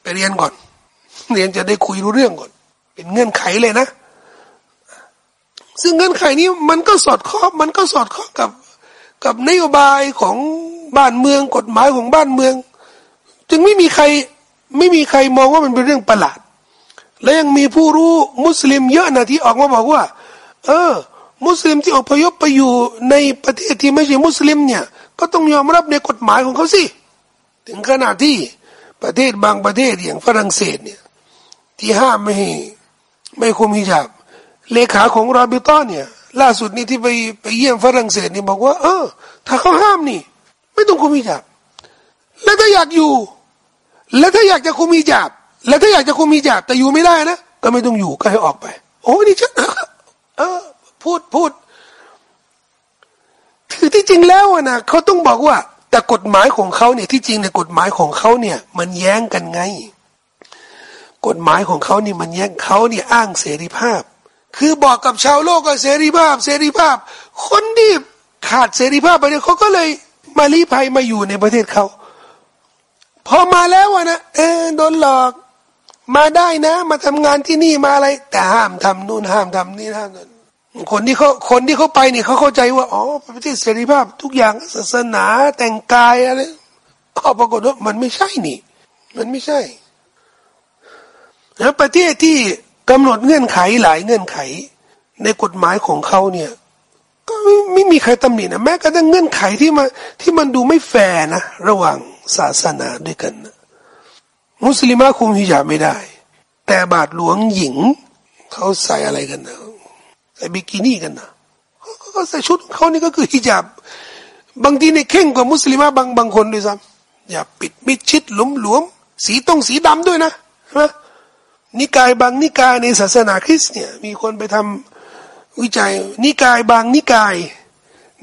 ไปเรียนก่อน เรียนจะได้คุยรู้เรื่องก่อน เป็นเงื่อนไขเลยนะ ซึ่งเงื่อนไขนี้มันก็สอดคล้องมันก็สอดคล้องกับ กับนโยบายของบ้านเมืองกฎหมายของบ้านเมือง จึงไม่มีใครไม่มีใครมองว่ามันเป็นเรื่องประหลาด และยังมีผู้รู้มุสลิมเยอะนะที่ออกมาบอกว่า เออ มุสลิมที่อพยพไปอยู่ในประเทศที่ไม่ใช่มุสลิมเนี่ย ก็ต้องยอมรับในกฎหมายของเขาสิ ถึงขนาดที่ประเทศบางประเทศอย่างฝรั่งเศสเนี่ย ที่ห้ามไม่ให้ไม่คุมฮิญาบเลขาของราบิต้าเนี่ย ล่าสุดนี้ที่ไปไปเยี่ยมฝรั่งเศสนี่บอกว่า เออ ถ้าเขาห้ามนี่ ไม่ต้องคุมฮิญาบแล้วถ้าอยากอยู่ แล้วถ้าอยากจะคุมฮิญาบแล้วถ้าอยากจะคุมฮิญาบแต่อยู่ไม่ได้นะก็ไม่ต้องอยู่ก็ให้ออกไป โอ้นี่ชัดเออ พูดพูดคือที่จริงแล้วนะเขาต้องบอกว่า แต่กฎหมายของเขาเนี่ยที่จริงในกฎหมายของเขาเนี่ย มันแย้งกันไง กฎหมายของเขานี่มันแย้งเขาเนี่ยอ้างเสรีภาพ คือบอกกับชาวโลกว่าเสรีภาพ เสรีภาพ คนที่ขาดเสรีภาพไปเนี่ยเขาก็เลยมาลี้ภัยมาอยู่ในประเทศเขาพอมาแล้วนะเออโดนหลอกมาได้นะ มาทำงานที่นี่มาอะไร แต่ห้ามทำนู่นห้ามทำนี่ห้ามนั่นคนที่เขาคนที่เขาไปนี่เขาเข้าใจว่าอ๋อประเทศเสรีภาพ ทุกอย่างศาสนาแต่งกายอะไรอ๋อปรากฏว่ามันไม่ใช่นี่ มันไม่ใช่แล้วประเทศที่ กำหนดเงื่อนไขหลายเงื่อนไข ในกฎหมายของเขาเนี่ย ก็ไม่ไม่มีใครตำหนินะแม้กระทั่งเงื่อนไขที่มาที่มันดูไม่แฟร์นะระหว่างศาสนาด้วยกันนะมุสลิมคุมฮิญาบไม่ได้ แต่บาทหลวงหญิงเขาใส่อะไรกันนะใส่บิกินี่กันนะเขาใส่ชุดเขานี่ก็คือฮิญาบบางทีเนี่ยเข่งกว่ามุสลิมบางบางคนด้วยซ้ำอย่าปิดมิดชิดหลุมหลวมสีตรงสีดำด้วยนะใช่ไหม นิกายบางนิกายในศาสนาคริสต์เนี่ยมีคนไปทำวิจัย นิกายบางนิกาย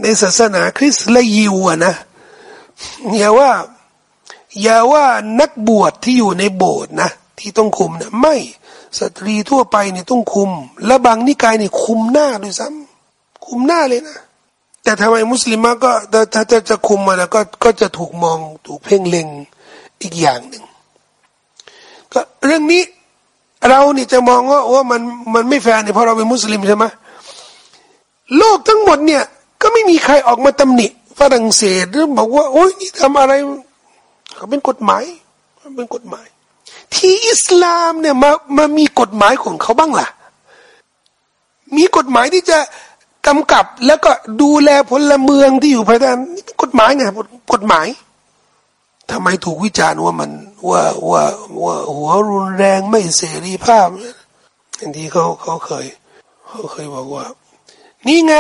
ในศาสนาคริสต์และยิวอะนะอย่าว่าอย่าว่านักบวชที่อยู่ในโบสถ์นะที่ต้องคุมเนะไม่สตรีทั่วไปเนี่ยต้องคุม และบางนิกายเนี่ยคุมหน้าด้วยซ้ำคุมหน้าเลยนะ แต่ทำไมมุสลิมก็ถ้าจะจะคุมมาแล้วก็ก็จะถูกมองถูกเพ่งเล็งอีกอย่างหนึ่งก็เรื่องนี้ เรานี่จะมองว่าว่ามันมันไม่แฟร์เนี่ยเพราะเราเป็นมุสลิมใช่ไหมโลกทั้งหมดเนี่ย ก็ไม่มีใครออกมาตำหนิฝรั่งเศสหรือบอกว่า โอ้ยนี่ทำอะไรเขาเป็นกฎหมายเป็นกฎหมาย ที่อิสลามเนี่ยมามามีกฎหมายของเขาบ้างล่ะ มีกฎหมายที่จะกำกับแล้วก็ดูแลพลเมืองที่อยู่ภายใต้นี่เป็นกฎหมายไงกฎหมาย ทำไมถูกวิจารณ์ว่ามันว่าว่าว่าหัวรุนแรงไม่เสรีภาพอันที่เขาเขาเคยเขาเคยบอกว่า นี่ไง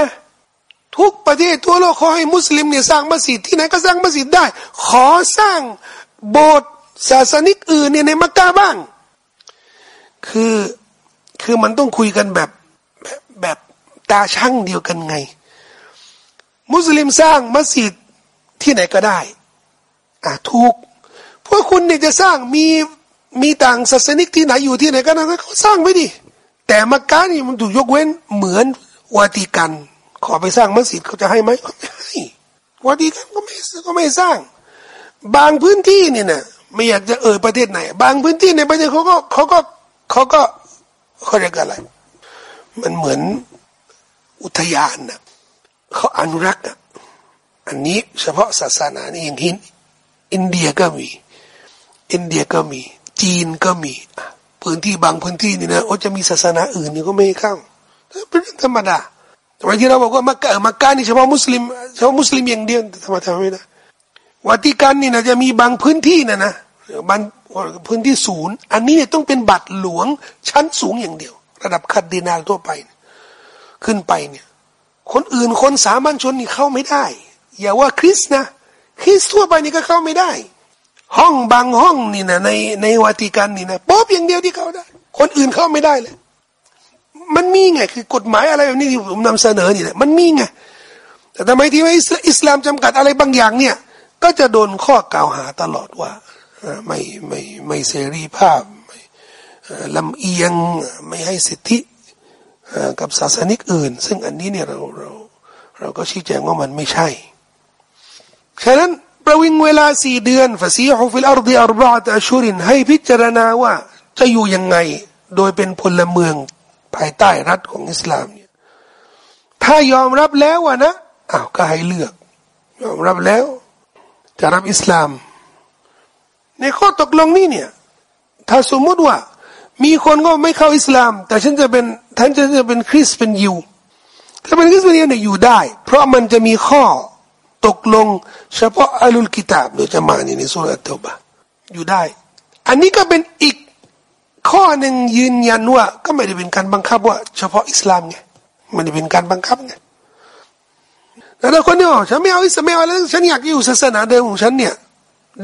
ทุกประเทศทั่วโลกเขาให้มุสลิมเนี่ยสร้างมัสยิดที่ไหนก็สร้างมัสยิดได้ ขอสร้างโบสถ์ศาสนิกอื่นเนี่ยในมักกะบ้าง คือคือมันต้องคุยกันแบบแบบแบบตาช่างเดียวกันไง มุสลิมสร้างมัสยิดที่ไหนก็ได้ อะถูก พวกคุณเนี่ยจะสร้างมีมีต่างศาสนิกที่ไหนอยู่ที่ไหนกันนะเขาสร้างไว้ดิแต่มักกะนี่มันถูกยกเว้นเหมือนวาติกัน ขอไปสร้างมัสยิดเขาจะให้ไหมไม่ให้วาติกันก็ไม่ก็ไม่สร้าง บางพื้นที่เนี่ยนะไม่อยากจะเอ่ยประเทศไหน บางพื้นที่ในประเทศเขาก็เขาก็เขาก็เขาเรียกอะไร มันเหมือนอุทยานนะเขาอนุรักษ์อะอันนี้เฉพาะศาสนานี่อย่างหิน อินเดียก็มี อินเดียก็มี จีนก็มี พื้นที่บางพื้นที่นี่นะโอ้จะมีศาสนาอื่นนี่ก็ไม่เข้าเป็นธรรมดาทำไมที่เราบอกว่ามักกะมักกะนี่เฉพาะมุสลิมเฉพาะมุสลิมอย่างเดียวทำไมทำไม่ได้วัติกันนี่นะจะมีบางพื้นที่นะนะบางพื้นที่ศูนย์ อันนี้เนี่ยต้องเป็นบัตรหลวงชั้นสูงอย่างเดียว ระดับคัดดีนาทั่วไป ขึ้นไปเนี่ย คนอื่นคนสามัญชนนี่เข้าไม่ได้ อย่าว่าคริสนะ คริสทั่วไปนี่ก็เข้าไม่ได้ ห้องบางห้องนี่นะในในวัติกันนี่นะป๊อบอย่างเดียวที่เข้าได้ คนอื่นเข้าไม่ได้เลยมันมีไงคือกฎหมายอะไรแบบนี้ที่ผมนำเสนอนี่แหละมันมีไงแต่ทำไมที่ว่าอิสลามจำกัดอะไรบางอย่างเนี่ย ก็จะโดนข้อกล่าวหาตลอดว่าไม่ไม่ไม่เสรีภาพลำเอียงไม่ให้สิทธิกับศาสนิกอื่น ซึ่งอันนี้เนี่ยเราเราเราก็ชี้แจงว่ามันไม่ใช่ ฉะนั้นประวิงเวลาสี่เดือนفسيحوا في الأرض أربعة أشهرให้พิจารณาว่าจะอยู่ยังไงโดยเป็นพลเมืองภายใต้รัฐของอิสลามเนี่ยถ้ายอมรับแล้ววะนะอ้าวก็ให้เลือก ยอมรับแล้ว จะรับอิสลาม ในข้อตกลงนี้เนี่ย ถ้าสมมติว่า มีคนก็ไม่เข้าอิสลาม แต่ฉันจะเป็นท่านจะจะเป็นคริสเป็นยิวถ้าเป็นคริสเป็นยิวเนี่ยอยู่ได้ เพราะมันจะมีข้อตกลง เฉพาะอัลุลกิตาบโดยจะมานี่ในสุรตตบะอยู่ได้ อันนี้ก็เป็นอีกข้อหนึ่งยืนยันว่า ก็ไม่ได้เป็นการบังคับว่า เฉพาะอิสลามไงมันเป็นการบังคับไงแต่ถ้าคนที่บอกฉันไม่เอาอิสลามไม่เอาแล้วฉันอยากอยู่ศาสนาเดิมของฉันเนี่ย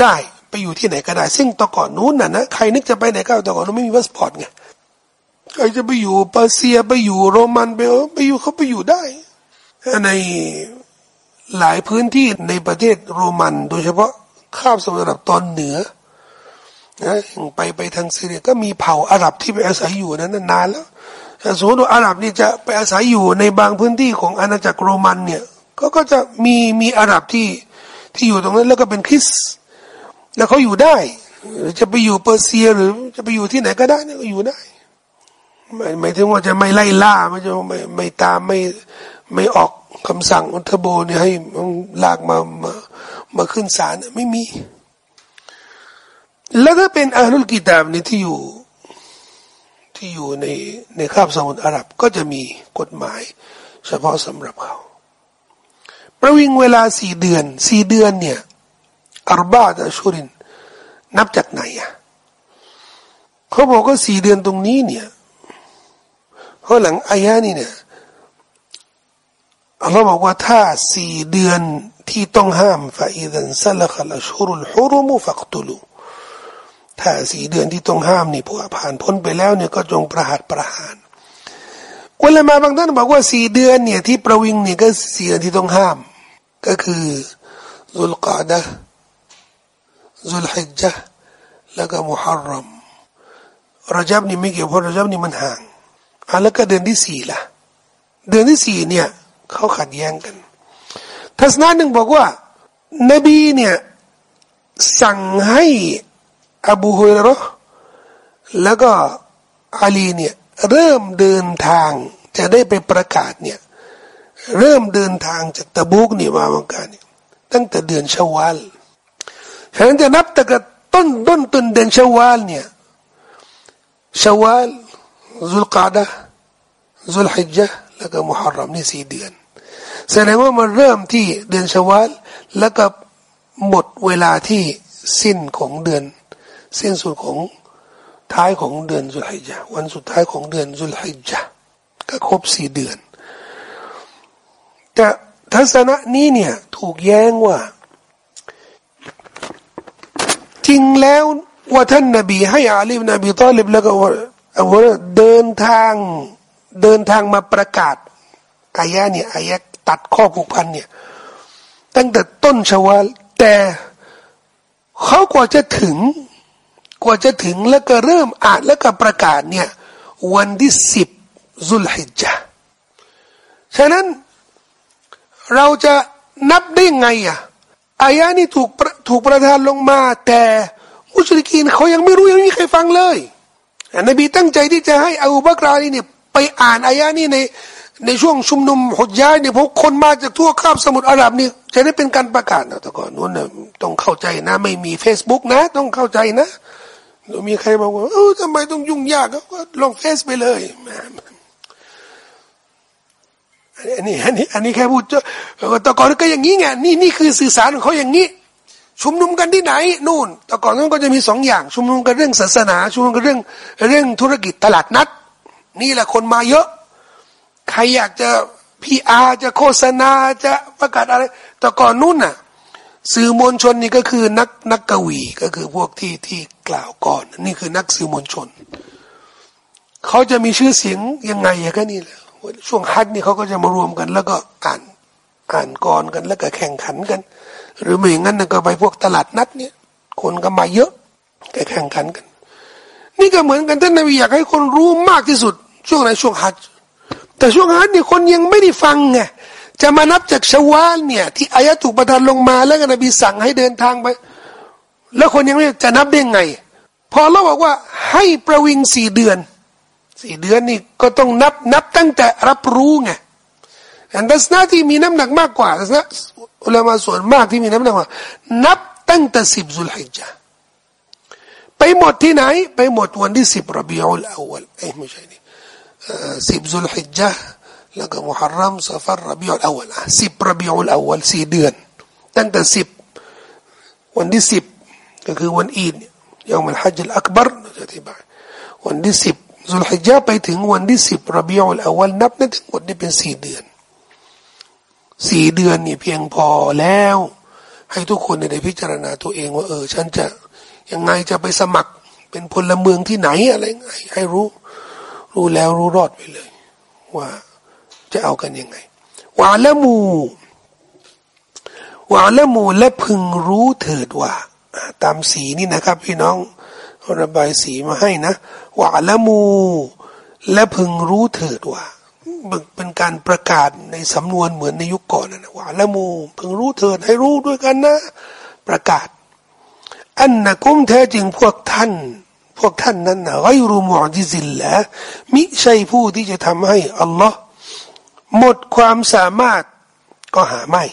ได้ไปอยู่ที่ไหนก็ได้ ซึ่งตะก่อนนู้นน่ะนะใครนึกจะไปไหนก็ตะก่อนนู้นไม่มีพาสปอร์ตไงใครจะไปอยู่เปอร์เซียไปอยู่โรมันไปไปอยู่เขาไปอยู่ได้ใน หลายพื้นที่ในประเทศโรมัน โดยเฉพาะคาบสมุทรตอนเหนือนะไปไปทางซีเรียก็มีเผ่าอาหรับที่ไปอาศัยอยู่นั้นนานแล้วสมมติว่าอาหรับนี่จะไปอาศัยอยู่ในบางพื้นที่ของอาณาจักรโรมันเนี่ยก็ก็จะมีมีอาหรับที่ที่อยู่ตรงนั้นแล้วก็เป็นคริสแล้วเขาอยู่ได้จะไปอยู่เปอร์เซียหรือจะไปอยู่ที่ไหนก็ได้นี่ก็อยู่ได้ไม่ไม่ถึงว่าจะไม่ไล่ล่าไม่จะไม่ไม่ตามไม่ไม่ออก คำสั่งอัลทโบเนี่ยให้ลากมามามาขึ้นศาลไม่มี แล้วถ้าเป็นอาลุลกิตาบนี่ที่อยู่ที่อยู่ในในคาบสมุทรอาหรับก็จะมีกฎหมาย เฉพาะสำหรับเขา ประวิงเวลาสี่เดือนสี่เดือนเนี่ยอารบาตชุริน นับจากไหนอะเขาบอกว่าสี่เดือนตรงนี้เนี่ยเพราะหลังอายะนี่เนี่ย อัลลอฮ์บอกว่าถ้าสี่เดือนที่ต้องห้ามฟาอิดันซัลขัลชุรุลฮุรุมุฟักตุลูถ้าสี่เดือนที่ต้องห้ามนี่พวผ่านพ้นไปแล้วเนี่ยก็จงประหารประหารอุลามาบางท่านบอกว่าสี่เดือนเนี่ยที่ประวิงเนี่ยก็สี่เดือนที่ต้องห้าม ก็คือซุลกาดะซุลฮิจจ์แล้วก็มุฮัรรอมรจับนี่ไม่เกี่ยวเพราะรจับนี่มันห่างอะแล้วก็เดือนที่สี่ล่ะเดือนที่สี่เนี่ย เขาขัดแย้งกัน ทัศนะหนึ่งบอกว่า นบีเนี่ยสั่งให้อบูฮุรรแล้วก็อาลีเนี่ยเริ่มเดินทางจะได้ไปประกาศเนี่ยเริ่มเดินทางจากตะบุกนี่มาเมืองกันตั้งแต่เดือนชาวาลฉะนั้นจะนับแต่ต้นต้นต้นเดือนชาวาลเนี่ยชาวาลซุลกาดะซุลฮิจญะแล้วก็มุฮัรรอมนี่สี่เดือน แสดงว่ามันเริ่มที่เดือนชวาลแล้วก็หมดเวลาที่สิ้นของเดือน สิ้นสุดของท้ายของเดือนสุลฮิจาวันสุดท้ายของเดือนสุลฮิจาก็ครบสี่เดือน แต่ทัศนะนี้เนี่ยถูกแย้งว่า จริงแล้วว่าท่านนบี ให้อาลีบนบีตอลิบแล้วก็ว่าเดินทางเดินทางมาประกาศอายะเนี่ยอายะตัดข้อผูกพันเนี่ย ตั้งแต่ต้นชวาแต่เขากว่าจะถึง กว่าจะถึงแล้วก็เริ่มอ่านแล้วก็ประกาศเนี่ย วันที่สิบซุลฮิจจาฉะนั้นเราจะนับได้ไงอะอายะนี้ถูกถูกประทานลงมา แต่มุชริกีนเขายังไม่รู้ยังไม่มีใครฟังเลยนบีตั้งใจที่จะให้อูบักรานี่เนี่ยไปอ่านอายะนี้ใน ในช่วงชุมนุมหดย้ายเนี่ยพวกคนมาจากทั่วคาบสมุทรอาหรับนี่จะได้เป็นการประกาศนะแต่ก่อนนู้นนะต้องเข้าใจนะ ไม่มี Facebook นะ ต้องเข้าใจนะมีใครบอกว่าเออทำไมต้องยุ่งยากก็ลงเฟซไปเลยอันนี้อันนี้อันนี้แค่พูดจแต่ก่อนก็อย่างนี้ไงนี่นี่คือสื่อสารของเขาอย่างนี้ ชุมนุมกันที่ไหนนู่น แต่ก่อนนั้นก็จะมีสองอย่าง ชุมนุมกันเรื่องศาสนา ชุมนุมกันเรื่องเรื่องธุรกิจตลาดนัด นี่แหละคนมาเยอะ ใครอยากจะพีอาจะโฆษณาจะประกาศอะไร แต่ก่อนนู้นน่ะ สื่อมวลชนนี่ก็คือนักนักกวีก็คือพวกที่ที่กล่าวก่อน นี่คือนักสื่อมวลชน เขาจะมีชื่อเสียงยังไงก็นี่แหละช่วงฮัทนี่เขาก็จะมารวมกัน แล้วก็อ่านอ่านก่อนกัน แล้วก็แข่งขันกัน หรือไม่อย่างนั้นก็ไปพวกตลาดนัดเนี่ย คนก็มาเยอะแข่งขันกัน นี่ก็เหมือนกันท่านนบีอยากให้คนรู้มากที่สุด ช่วงไหนช่วงฮัจ แต่ช่วงฮัจเนี่ยคนยังไม่ได้ฟังไงจะมานับจากชาวานเนี่ย ที่อายะถูกประทานลงมาแล้วก็นบีสั่งให้เดินทางไป แล้วคนยังไม่จะนับได้ไง พอเราบอกว่าให้ประวิงสี่เดือนสี่เดือนนี่ก็ต้องนับนับตั้งแต่รับรู้ไงอันดัสนาที่มีน้ำหนักมากกว่าทัศนะอุลามาส่วนมากที่มีน้ำหนักว่านับตั้งแต่สิบสุลฮิจาไปหมดที่ไหน ไปหมดวันที่สิบรบีอุลอาวลเอ้ไม่ใช่นี่ สิบสุลฮิจญาแล้วก็มุฮัรรัมซาฟารรบีอุลอาวลสิบรบีอุลอาวลสี่เดือน ตั้งแต่สิบวันที่สิบก็คือวันอีดยามันฮัจญ์อักบารจะอธิบายวันที่สิบสุลฮิจญาไปถึงวันที่สิบรบีอุลอาวลนับนั่นถึงหมดนี่เป็นสี่เดือนสี่เดือนนี่เพียงพอแล้ว ให้ทุกคนได้พิจารณาตัวเองว่า เออ ฉันจะยังไงจะไปสมัครเป็นพลเมืองที่ไหนอะไรไงให้รู้ รู้แล้วรู้รอดไปเลย ว่าจะเอากันยังไงวาละมูวาละมูและพึงรู้เถิดว่า ตามสีนี่นะครับ พี่น้องระบายสีมาให้นะวาละมู และพึงรู้เถิดว่าเป็นการประกาศในสำนวนเหมือนในยุคก่อนนะว่าละมูพิ่งรู้เถิดให้รู้ด้วยกันนะ ประกาศ อันนะกุ้มแท้จริงพวกท่าน พวกท่านนั้นนะไกรูมอจิซิลละมิใช่ผู้ที่จะทำให้อัลลอฮ์หมดความสามารถก็หาไม่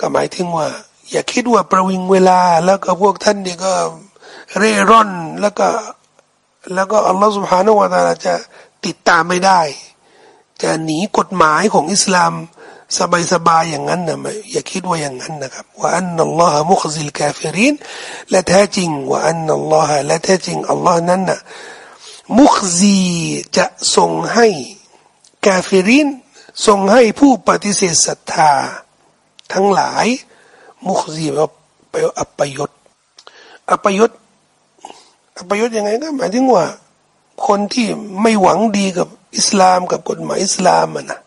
ก็หมายถึงว่า อย่าคิดว่าประวิงเวลา แล้วก็พวกท่านนี่ก็เร่ร่อนแล้วก็แล้วก็อัลลอฮ์สุบฮานาวะตาลาจะติดตามไม่ได้ จะหนีกฎหมายของอิสลาม สบายๆอย่างนั้นนะอย่าคิดว่าอย่างนั้นนะครับว่าอันนัลลอฮ์มุขซิลกาเฟรินและแท้จริงว่าอันนัลลอฮ์และแท้จริงอัลลอฮ์นั้นนะมุขซีจะส่งให้กาเฟรินส่งให้ผู้ปฏิเสธศรัทธา ทั้งหลาย มุขซีว่าไปอัปยศอัปยศอัปยศยังไงก็หมายถึงว่า คนที่ไม่หวังดีกับอิสลามกับกฎหมายอิสลามนะ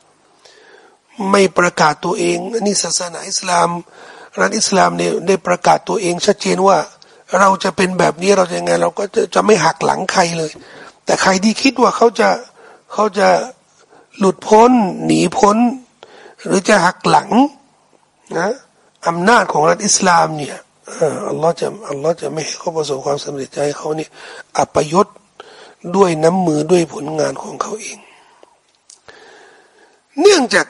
ไม่ประกาศตัวเองอันนี้ศาสนาอิสลามรัฐอิสลามเนี่ยได้ประกาศตัวเองชัดเจนว่า เราจะเป็นแบบนี้เราจะยังไง เราก็จะจะไม่หักหลังใครเลย แต่ใครที่คิดว่าเขาจะเขาจะหลุดพ้น หนีพ้น หรือจะหักหลังนะอำนาจของรัฐอิสลามเนี่ยอัลลอฮ์จะอัลลอฮ์จะไม่ให้เขาประสบความสำเร็จใจเขานี่อัปยศด้วยน้ำมือด้วยผลงานของเขาเอง เนื่องจาก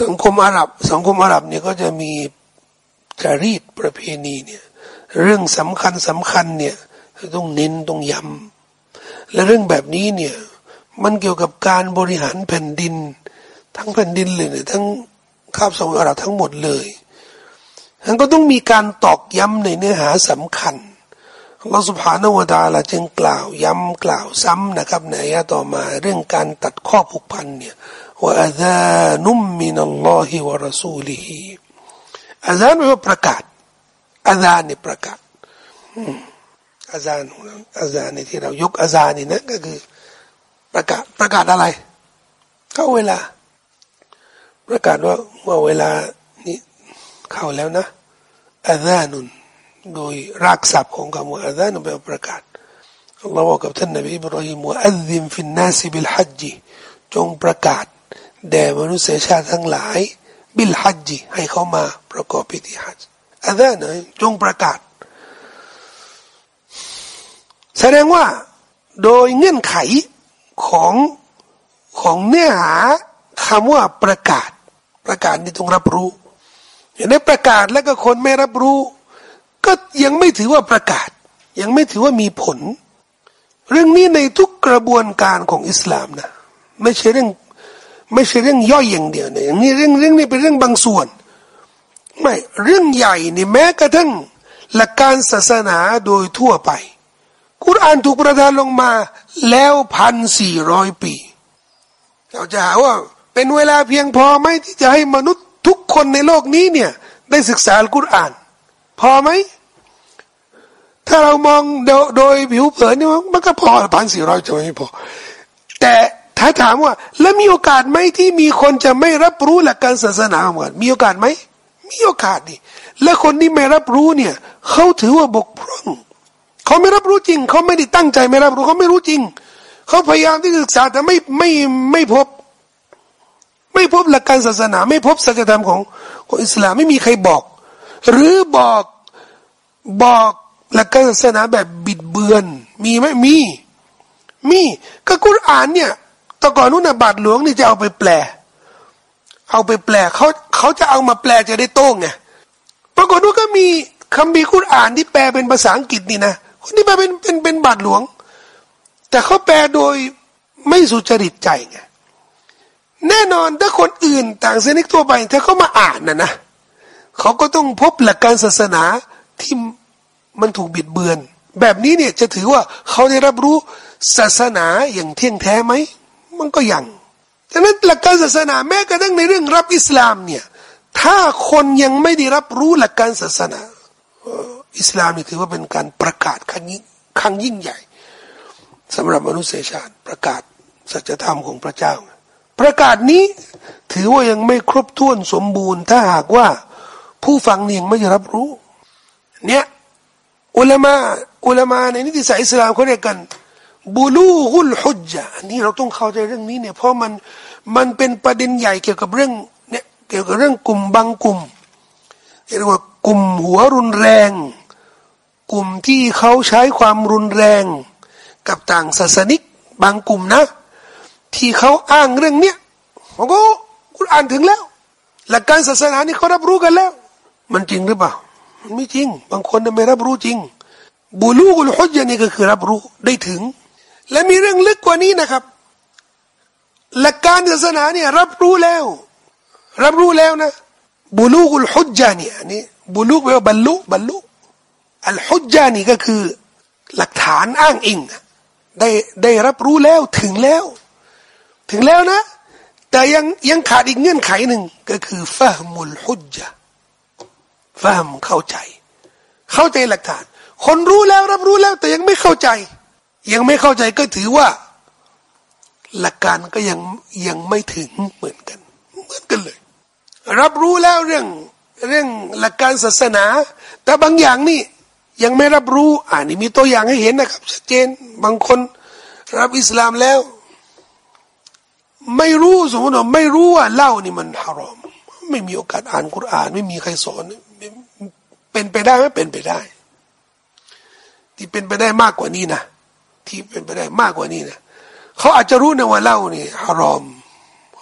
สังคมอาหรับ สังคมอาหรับเนี่ยก็จะมีจารีตประเพณีเนี่ยเรื่องสำคัญสำคัญเนี่ยต้องเน้นต้องย้าและเรื่องแบบนี้เนี่ยมันเกี่ยวกับการบริหารแผ่นดิน ทั้งแผ่นดินเลยเนี่ยทั้งคาบสมุทรอาหรับทั้งหมดเลยทั้นก็ต้องมีการตอกย้ำในเนื้อหาสำคัญเราสุภานวตาละจึงกล่าว ย้ำกล่าวซ้ำนะครับในอายะต่อมาเรื่องการตัดข้อผูกพันเนี่ย ว่าอาซานุมมินัลลอฮิวะรอซูลิฮิอาซานแปลว่าประกาศอาซานเนี่ยประกาศอาซานอาซานนี่ที่เรายกอาซานนี่นะก็คือประกาศประกาศอะไร เข้าเวลา ประกาศว่าว่าเวลานี้เข้าแล้วนะอาซานุนโดยรากศัพท์ของคำว่าอาซานเป็นประกาศอัลลอฮ์บอกกับท่านนบีอิบรอฮิมว่าอัลลิมฟินนาซิบิลฮัจจีจงประกาศ แด่มนุษยชาติทั้งหลาย บิลฮัจจีให้เขามาประกอบพิธีฮัจอาซานจงประกาศ แสดงว่าโดยเงื่อนไขของของเนื้อหาคำว่าประกาศ ประกาศนี่ต้องรับรู้อย่างนี้ประกาศแล้วก็คนไม่รับรู้ ก็ยังไม่ถือว่าประกาศ ยังไม่ถือว่ามีผล เรื่องนี้ในทุกกระบวนการของอิสลามนะไม่ใช่เรื่อง ไม่ใช่เรื่องย่อยอย่างเดียวนะอย่างนี้เรื่องเรื่องนี้เป็นเรื่องบางส่วน ไม่เรื่องใหญ่นี่แม้กระทั่งหลักการศาสนาโดยทั่วไป กุรอานถูกประทานลงมาแล้วพันสี่ร้อยปี เราจะหาว่าเป็นเวลาเพียงพอไหมที่จะให้มนุษย์ทุกคนในโลกนี้เนี่ยได้ศึกษาอัลกุรอาน พอไหมถ้าเรามองโดยผิวเผินนี่มันก็พอพันสี่ร้อยจะไม่พอ แต่ ถ้าถามว่า แล้วมีโอกาสไหมที่มีคนจะไม่รับรู้หลักการศาสนาเหมือนมีโอกาสไหมมีโอกาสดิและคนที่ไม่รับรู้เนี่ยเขาถือว่าบกพร่องเขาไม่รับรู้จริงเขาไม่ได้ตั้งใจไม่รับรู้เขาไม่รู้จริงเขาพยายามที่ศึกษาแต่ไม่ไม่ไม่พบ ไม่พบหลักการศาสนา ไม่พบสัจธรรมของของอิสลามไม่มีใครบอก หรือบอกบอกหลักการศาสนาแบบบิดเบือน มีไหมมี มีก็กุรอานเนี่ย ตะก่อนนู้นนะบาทหลวงนี่จะเอาไปแปล เอาไปแปลเขาเขาจะเอามาแปลจะได้โต้งไงปรากฏว่าก็มีคำบีคุรอ่านที่แปลเป็นภาษาอังกฤษนี่นะคนที่แปลเป็นเป็นเป็นบาทหลวง แต่เขาแปลโดยไม่สุจริตใจไงแน่นอนถ้าคนอื่นต่างเซนิกทั่วไปถ้าเขามาอ่านนะนะเขาก็ต้องพบหลักการศาสนาที่มันถูกบิดเบือน แบบนี้เนี่ยจะถือว่าเขาได้รับรู้ศาสนาอย่างเที่ยงแท้ไหม มันก็ยังดังนั้นหลักการศาสนาแม้กระทั่งในเรื่องรับอิสลามเนี่ยถ้าคนยังไม่ได้รับรู้หลักการศาสนาอิสลามนี่ถือว่าเป็นการประกาศครั้งยิ่งครั้งยิ่งใหญ่สำหรับมนุษยชาติประกาศสัจธรรมของพระเจ้า ประกาศนี้ถือว่ายังไม่ครบถ้วนสมบูรณ์ ถ้าหากว่าผู้ฟังนี่ยังไม่ได้รับรู้ เนี่ยอุลามาอุลามาในนิติศาสตร์อิสลามเขาเรียกกัน บูลูฮุลฮุจจาอันนี้เราต้องเข้าใจเรื่องนี้เนี่ยเพราะมันมันเป็นประเด็นใหญ่เกี่ยวกับเรื่องเนี่ยเกี่ยวกับเรื่องกลุ่มบางกลุ่มเรียกว่ากลุ่มหัวรุนแรง กลุ่มที่เขาใช้ความรุนแรง กับต่างศาสนิกบางกลุ่มนะ ที่เขาอ้างเรื่องเนี้ยผมก็คุณอ่านถึงแล้ว หลักการศาสนานี่เขารับรู้กันแล้ว มันจริงหรือเปล่ามันไม่จริง บางคนไม่รับรู้จริง บูลูกุลฮุจญานี่ก็คือรับรู้ได้ถึง และมีเรื่องลึกกว่านี้นะครับ หลักการศาสนาเนี่ยรับรู้แล้ว รับรู้แล้วนะบูลูกุลฮุจญานี่อันนี้บูลูกแปลว่าบรรลุบรรลุอัลฮุจญานี่ก็คือหลักฐานอ้างอิงได้ได้รับรู้แล้วถึงแล้ว ถึงแล้วนะ แต่ยังยังขาดอีกเงื่อนไขหนึ่งก็คือฟะมุลฮุจญาฟะมเข้าใจ เข้าใจหลักฐาน คนรู้แล้วรับรู้แล้วแต่ยังไม่เข้าใจ ยังไม่เข้าใจก็ถือว่า หลักการก็ยังยังไม่ถึงเหมือนกัน เหมือนกันเลย รับรู้แล้วเรื่องเรื่องหลักการศาสนา แต่บางอย่างนี่ยังไม่รับรู้อ่านี่มีตัวอย่างให้เห็นนะครับชัดเจนบางคนรับอิสลามแล้ว ไม่รู้สมมติว่าไม่รู้ว่าเหล้านี่มันฮารอม ไม่มีโอกาสอ่านกุรอาน ไม่มีใครสอนเป็นไปได้ไหมเป็นไปได้ ที่เป็นไปได้มากกว่านี้นะ ที่เป็นไปได้มากกว่านี้นะเขาอาจจะรู้นะว่าเหล้านี่ฮารอม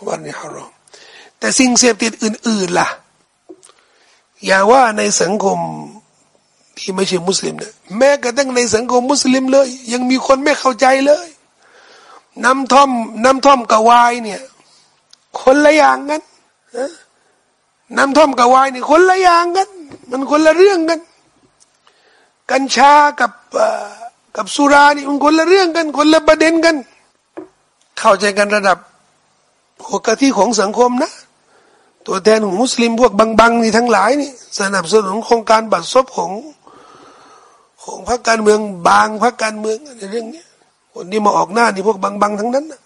ว่านี่ฮารอม แต่สิ่งเสพติดอื่น ๆล่ะ อย่าว่าในสังคมที่ไม่ใช่มุสลิมนะแม้กระทั่งในสังคมมุสลิมเลย ยังมีคนไม่เข้าใจเลย น้ำท่อม น้ำท่อมกับวายเนี่ย คนละอย่างกันน้ำท่อมกับวายนี่คนละอย่างกัน มันคนละเรื่องกัน กัญชากับ กับสุรานี่มันคนละเรื่องกัน คนละประเด็นกัน เข้าใจกันระดับหัวกะทิของสังคมนะ ตัวแทนของมุสลิมพวกบางๆนี่ทั้งหลายนี่สนับสนุนโครงการบัตรซบของของพรรคการเมืองบางพรรคการเมืองในเรื่องนี้คนที่มาออกหน้านี่พวกบางๆทั้งนั้นนะ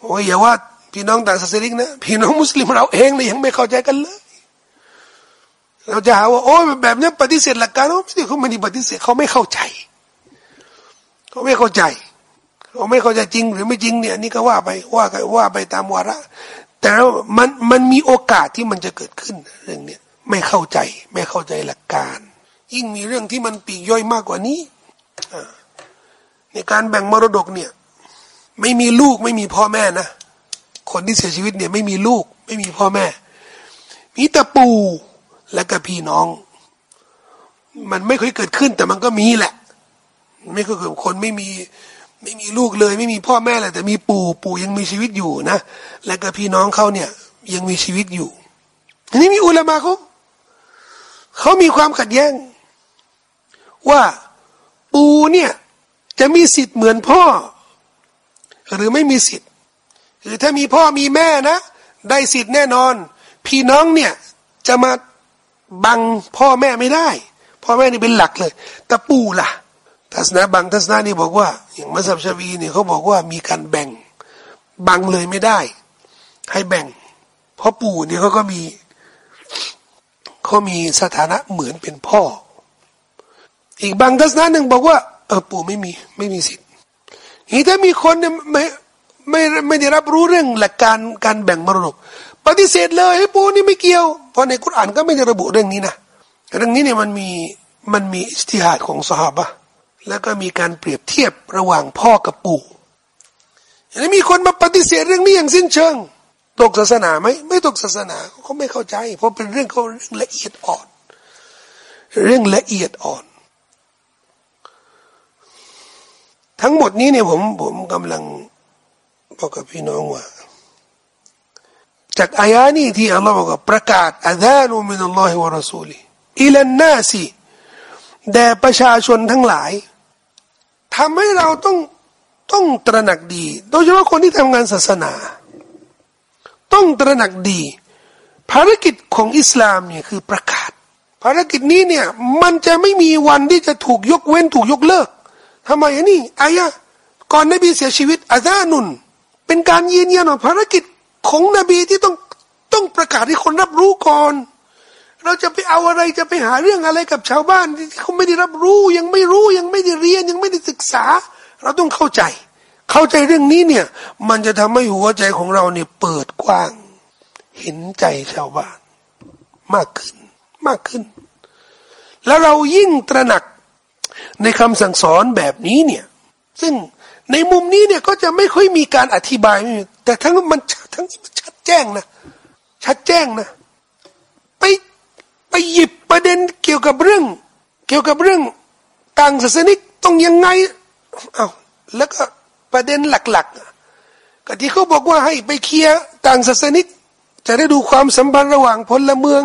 โอ้ยอย่าว่าพี่น้องต่างศาสนานะพี่น้องมุสลิมเราเองเนี่ยยังไม่เข้าใจกันเลย เราจะหาว่าโอ้ยแบบนี้ปฏิเสธหลักการไม่ใช่เขาไม่ได้ปฏิเสธเขาไม่เข้าใจ เขาไม่เข้าใจเขาไม่เข้าใจจริง หรือไม่จริงเนี่ยนี่ก็ว่าไปว่ากันว่าไปตามวาระแต่มันมันมีโอกาสที่มันจะเกิดขึ้นเรื่องเนี้ยไม่เข้าใจไม่เข้าใจหลักการ ยิ่งมีเรื่องที่มันปีกย่อยมากกว่านี้ในการแบ่งมรดกเนี่ย ไม่มีลูกไม่มีพ่อแม่นะคนที่เสียชีวิตเนี่ยไม่มีลูก ไม่มีพ่อแม่ มีแต่ปู่และก็พี่น้อง มันไม่เคยเกิดขึ้นแต่มันก็มีแหละ ไม่เคยเกิดคนไม่มีไม่มีลูกเลย ไม่มีพ่อแม่เลยแต่มีปู่ปู่ยังมีชีวิตอยู่นะและก็พี่น้องเขาเนี่ย ยังมีชีวิตอยู่ทีนี้มีอุลามะเขาเขามีความขัดแย้ง ว่าปู่เนี่ย จะมีสิทธิ์เหมือนพ่อ หรือไม่มีสิทธิ์หรือถ้ามีพ่อมีแม่นะได้สิทธิ์แน่นอน พี่น้องเนี่ยจะมาบังพ่อแม่ไม่ได้ พ่อแม่นี่เป็นหลักเลย แต่ปู่ล่ะ ทัศนะบางทัศนะนี่บอกว่า อย่างมัสยิดชาวีเนี่ยเขาบอกว่ามีการแบ่งบังเลยไม่ได้ ให้แบ่ง เพราะปู่เนี่ยเขาก็มีเขามีสถานะเหมือนเป็นพ่อ อีกบางทัศนะหนึ่งบอกว่า เออปู่ไม่มีไม่มีสิทธิ์นี่ถ้ามีคนเนี่ยไม่ไม่ไม่ได้รับรู้เรื่องหลักการการแบ่งมรดกปฏิเสธเลยให้ปู่นี่ไม่เกี่ยวเพราะในคุรานก็ไม่ได้ระบุเรื่องนี้นะเรื่องนี้เนี่ยมันมีมันมีอิสติฮัดของสหบะ แล้วก็มีการเปรียบเทียบระหว่างพ่อกับปู่อย่างนี้มีคนมาปฏิเสธเรื่องนี้อย่างสิ้นเชิง ตกศาสนาไหมไม่ตกศาสนาเขาไม่เข้าใจ เพราะเป็นเรื่องเขาเรื่องละเอียดอ่อน เรื่องละเอียดอ่อน ทั้งหมดนี้เนี่ยผมผมกำลังบอกกับพี่น้องว่า จากอายานี้ที่อัลลอฮ์บอกประกาศอาดานุมินัลลอฮิวะรอซูลีอิลันนาซีแด่ประชาชนทั้งหลาย ทำให้เราต้องต้องตระหนักดี โดยเฉพาะคนที่ทำงานศาสนา ต้องตระหนักดี ภารกิจของอิสลามเนี่ยคือประกาศ ภารกิจนี้เนี่ยมันจะไม่มีวันที่จะถูกยกเว้นถูกยกเลิกทำไมอันี่อายะก่อนนบีเสียชีวิตอาซานุน เป็นการยืนยันว่าภารกิจของนบีที่ต้องต้องประกาศให้คนรับรู้ก่อน เราจะไปเอาอะไรจะไปหาเรื่องอะไรกับชาวบ้านที่เขาไม่ได้รับรู้ยังไม่รู้ยังไม่ได้เรียนยังไม่ได้ศึกษา เราต้องเข้าใจ เข้าใจเรื่องนี้เนี่ย มันจะทำให้หัวใจของเราเนี่ยเปิดกว้าง เห็นใจชาวบ้าน มากขึ้นมากขึ้น แล้วเรายิ่งตระหนักในคำสั่งสอนแบบนี้เนี่ย ซึ่งในมุมนี้เนี่ยก็จะไม่ค่อยมีการอธิบาย แต่ทั้งมันทั้งมันชัดแจ้งนะชัดแจ้งนะไป ไปหยิบประเด็นเกี่ยวกับเรื่อง เกี่ยวกับเรื่องต่างศาสนิกต้องยังไงเอาแล้วก็ประเด็นหลักๆก็ที่เขาบอกว่าให้ไปเคลียร์ต่างศาสนิก จะได้ดูความสัมพันธ์ระหว่างพลเมือง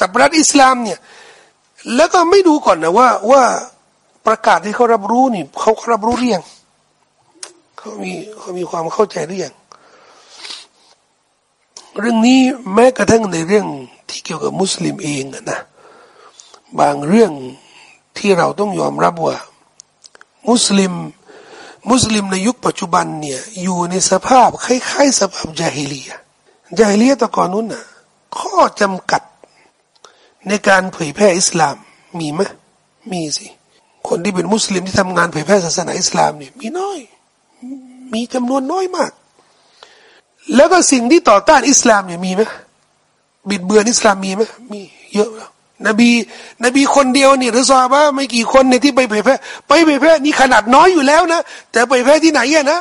กับรัฐอิสลามเนี่ยแล้วก็ไม่ดูก่อนนะว่าว่าประกาศที่เขารับรู้นี่เขารับรู้เรียงเขามีเขามีความเข้าใจหรือยังเรื่องนี้แม้กระทั่งในเรื่อง ที่เกี่ยวกับมุสลิมเองนะบางเรื่องที่เราต้องยอมรับว่า มุสลิม มุสลิมในยุคปัจจุบันเนี่ยอยู่ในสภาพคล้ายๆสภาพจาฮิลียจาฮิลียตะก่อนนู้นนะข้อจำกัดในการเผยแพร่อิสลามมีไหมมีสิ คนที่เป็นมุสลิมที่ทำงานเผยแพร่ศาสนาอิสลามเนี่ยมีน้อย มีจำนวนน้อยมาก แล้วก็สิ่งที่ต่อต้านอิสลามเนี่ยมีไหม บิดเบือนอิสลามมีไหมมีเยอะแล้วนบี นบีคนเดียวเนี่ยหรือซาบะไม่กี่คนเนี่ยที่ไปเผยแพร่ไปเผยแพร่นี่ขนาดน้อยอยู่แล้วนะแต่เผยแพร่ที่ไหนอะนะ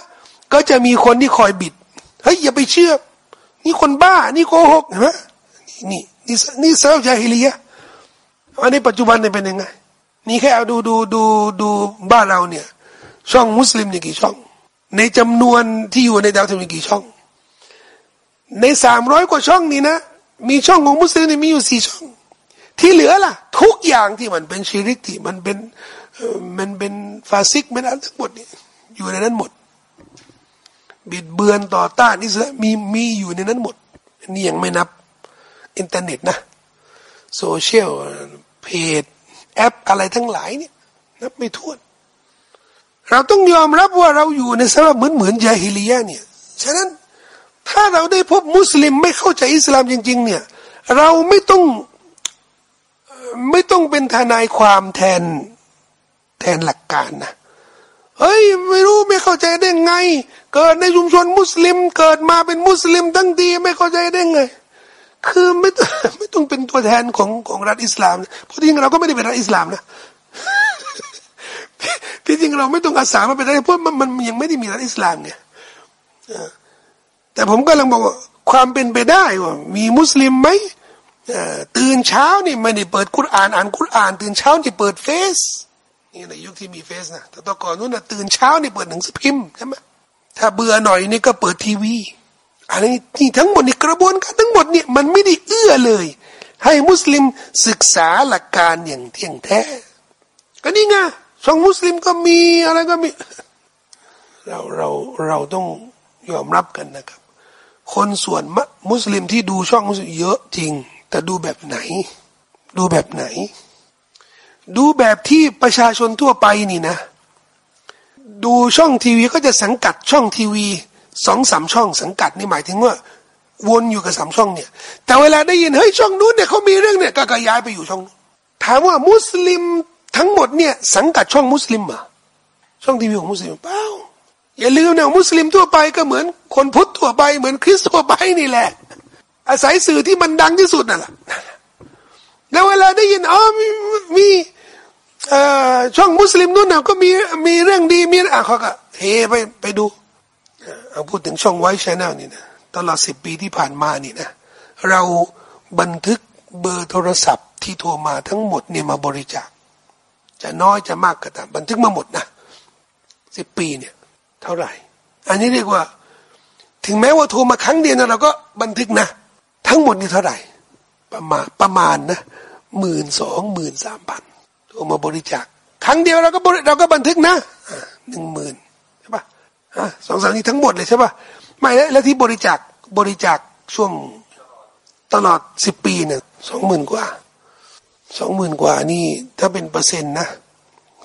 ก็จะมีคนที่คอยบิดเฮ้ยอย่าไปเชื่อ นี่คนบ้า นี่โกหกเห็นไหมนี่นี่นี่เซิร์ฟจาฮิลียะอันนี้ปัจจุบันเนี่ยเป็นยังไง นี่แค่เอาดูดูดูดูบ้านเราเนี่ย ช่องมุสลิมนี่กี่ช่อง ในจำนวนที่อยู่ในดาวเทียมกี่ช่อง ในสามร้อยกว่าช่องนี้นะ มีช่องของมุสลิมนี่มีอยู่สี่ช่อง ที่เหลือล่ะ ทุกอย่างที่มันเป็นชีริกที่มันเป็นมันเป็นฟาซิกมันอะไรทั้งหมดนี่อยู่ในนั้นหมด บิดเบือนต่อต้านอิสลามมีมีอยู่ในนั้นหมด นี่ยังไม่นับ อินเทอร์เน็ตนะโซเชียลเพจแอปอะไรทั้งหลายเนี่ยนับไม่ถ้วน เราต้องยอมรับว่าเราอยู่ในสภาพเหมือนเหมือนยาฮิลียะเนี่ย ฉะนั้น ถ้าเราได้พบมุสลิมไม่เข้าใจอิสลามจริง ๆ เนี่ย เราไม่ต้องไม่ต้องเป็นทนายความแทนแทนหลักการนะเฮ้ยไม่รู้ไม่เข้าใจได้ไง เกิดในชุมชนมุสลิม เกิดมาเป็นมุสลิมทั้งทีไม่เข้าใจได้ไง คือไม่ไม่ต้องเป็นตัวแทนของของรัฐอิสลามเพราะจริงเราก็ไม่ได้เป็นรัฐอิสลามนะที่จริงเราไม่ต้องอาสามาเป็นรัฐเพราะมันมันยังไม่ได้มีรัฐอิสลามไง แต่ผมก็ลังบอกว่าความเป็นไปได้ว่ามีมุสลิมไหมตื่นเช้านี่ไม่ได้เปิดคุรานอ่านคุราน ตื่นเช้านี่เปิดเฟซนี่ในยุคที่มีเฟซนะแต่ตอนก่อนนู้นนะตื่นเช้านี่เปิดหนังสือพิมพ์ใช่ไหมถ้าเบื่อหน่อยนี่ก็เปิดทีวีอันนี้ที่ทั้งหมดนี่กระบวนการทั้งหมดเนี่ยมันไม่ได้เอื้อเลย ให้มุสลิมศึกษาหลักการอย่างเที่ยงแท้ก็นี่ไงช่องมุสลิมก็มีอะไรก็มี เราเราเราต้องยอมรับกันนะครับ คนส่วนมุสลิมที่ดูช่องมุสลิมเยอะจริง แต่ดูแบบไหน ดูแบบไหน ดูแบบที่ประชาชนทั่วไปนี่นะ ดูช่องทีวีก็จะสังกัดช่องทีวีสองสามช่องสังกัดนี่หมายถึงว่า วนอยู่กับสามช่องเนี่ย แต่เวลาได้ยินเฮ้ยช่องนู้นเนี่ยเขามีเรื่องเนี่ยก็ย้ายไปอยู่ช่อง ถามว่ามุสลิมทั้งหมดเนี่ยสังกัดช่องมุสลิมอะช่องทีวีของมุสลิมเปล่า อย่าลืมนะมุสลิมทั่วไปก็เหมือนคนพุทธทั่วไปเหมือนคริสต์ทั่วไปนี่แหละ อาศัยสื่อที่มันดังที่สุดนั่นแหละแล้วเวลาได้ยินอ๋อมีมีช่องมุสลิมนู่นน่ะก็มีมีเรื่องดีมีอะเขาก็เฮไปไปดูเอาพูดถึงช่องไว้ชแนลนี่นะตลอดสิบปีที่ผ่านมานี่นะเราบันทึกเบอร์โทรศัพท์ที่โทรมาทั้งหมดเนี่ยมาบริจาค จะน้อยจะมากก็ตามบันทึกมาหมดนะสิบปีเนี่ย เท่าไหร่ อันนี้เรียกว่า ถึงแม้ว่าโทรมาครั้งเดียวนะเราก็บันทึกนะ ทั้งหมดนี่เท่าไหร่ ประมาณประมาณนะหมื่นสองหมื่นสามพันโทรมาบริจาคครั้งเดียวเราก็เราก็บันทึกนะหนึ่งหมื่นใช่ปะสองสามนี้ทั้งหมดเลยใช่ปะไม่แล้วที่บริจาคบริจาคช่วงตลอดสิบปีเนี่ยสองหมื่นกว่าสองหมื่นกว่านี่ถ้าเป็นเปอร์เซ็นต์นะ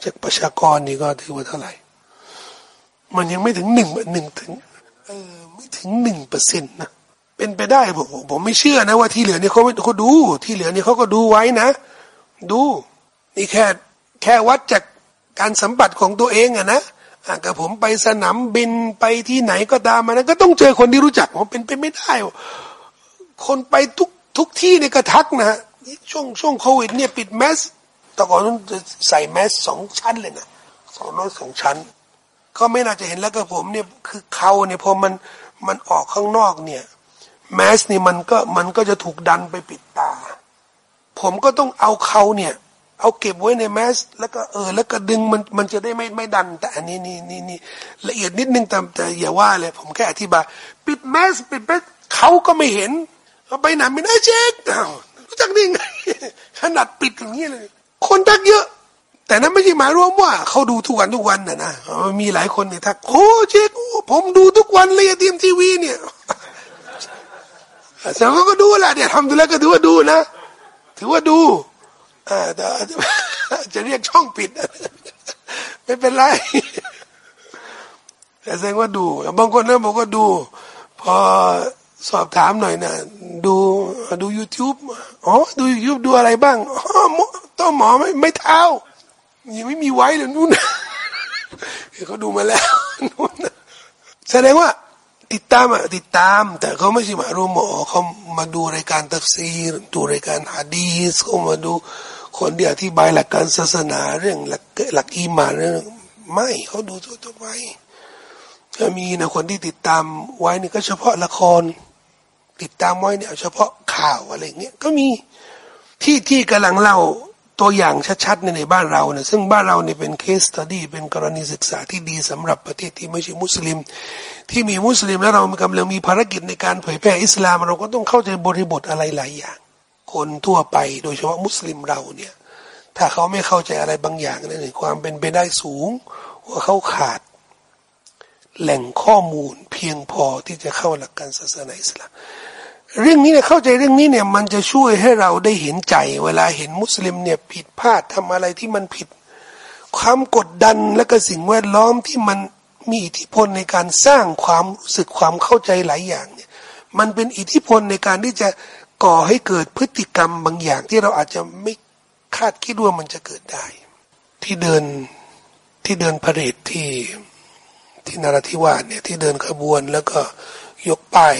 จากประชากรนี่ก็ถือว่าเท่าไหร่ มันยังไม่ถึงหนึ่งหนึ่งถึง เออไม่ถึงหนึ่งเปอร์เซ็นต์นะเป็นไปได้ผมผมไม่เชื่อนะว่าที่เหลือนี่เขาเขาดู ที่เหลือนี่เขาก็ดูไว้นะ ดู นี่แค่แค่วัดจากการสัมผัสของตัวเองอะนะอะกับผมไปสนามบินไปที่ไหนก็ตามมานะก็ต้องเจอคนที่รู้จักผมเป็นไปไม่ได้ คนไปทุกทุกที่ในี่ก็ทักนะช่วงช่วงโควิดเนี่ยปิดแมสแต่ก่อนนั้นจะใส่แมสสองชั้นเลยนะสองน้อยสองชั้น ก็ไม่น่าจะเห็นแล้วก็ผมเนี่ยคือเขาเนี่ยพอมันมันออกข้างนอกเนี่ย แมสนี่มันก็มันก็จะถูกดันไปปิดตา ผมก็ต้องเอาเขาเนี่ย เอาเก็บไว้ในแมส แล้วก็เออ แล้วก็ดึงมันมันจะได้ไม่ไม่ดัน แต่อันนี้นี่นี่นี่ละเอียดนิดนึงแต่แต่อย่าว่าเลยผมแค่อธิบายปิดแมสปิดแมสเขาก็ไม่เห็นเอาไปไหนไม่ได้เช็ครู้จักนี่ไงขนาดปิดอย่างนี้เลย คนทักเยอะ แต่นั้นไม่ใช่หมายรวมว่าเขาดูทุกวันทุกวันนะนะมีหลายคนเนี่ยทักโอ้เช็คผมดูทุกวันเลยทีมทีวีเนี่ยแ่เขาก็ดูแหละเนี่ยทำดูแล้วก็ถือว่าดูนะ ถือว่าดูอ่าแต่จะเรียกช่องปิด ไม่เป็นไรแต่แสดงว่าดูบางคนนะบอกว่าดู พอสอบถามหน่อยนะดูดู YouTube อ๋อ ดู YouTube ดูอะไรบ้างอ๋อต้อหมอไม่ไม่เท้า ยังไม่มีไว้เลยนู่นเขาดูมาแล้วนู่นแสดงว่าติดตามอะติดตาม แต่เขาไม่ใช่มารู้หมอเขามาดูรายการตัฟซีรดูรายการฮะดีสเขามาดูคนที่อธิบายหลักการศาสนาเรื่องหลักหลักอีมานเรื่องไม่เขาดูทั่วไปก็มีนะคนที่ติดตามไว้นี่ก็เฉพาะละคร ติดตามไว้เนี่ยเฉพาะข่าวอะไรเงี้ยก็มีที่ที่กำลังเล่า ตัวอย่างชัดๆในในบ้านเราเนี่ยซึ่งบ้านเราเนี่ยเป็นเคสตัดี้เป็นกรณีศึกษาที่ดีสำหรับประเทศที่ไม่ใช่มุสลิม ที่มีมุสลิมแล้วเรากำลังมีภารกิจในการเผยแพร่อิสลาม เราก็ต้องเข้าใจบริบทอะไรหลายอย่าง คนทั่วไปโดยเฉพาะมุสลิมเราเนี่ยถ้าเขาไม่เข้าใจอะไรบางอย่างเนี่ยความเป็นไปได้สูงว่าเขาขาดแหล่งข้อมูลเพียงพอที่จะเข้าหลักการศาสนาอิสลาม เรื่องนี้เนี่ยเข้าใจเรื่องนี้เนี่ยมันจะช่วยให้เราได้เห็นใจ เวลาเห็นมุสลิมเนี่ยผิดพลาดทำอะไรที่มันผิด ความกดดันและก็สิ่งแวดล้อมที่มันมีอิทธิพลในการสร้างความรู้สึกความเข้าใจหลายอย่างเนี่ยมันเป็นอิทธิพลในการที่จะก่อให้เกิดพฤติกรรมบางอย่างที่เราอาจจะไม่คาดคิดว่ามันจะเกิดได้ ที่เดินที่เดินพาเหรดที่ที่นราธิวาสเนี่ยที่เดินขบวนแล้วก็ยกป้าย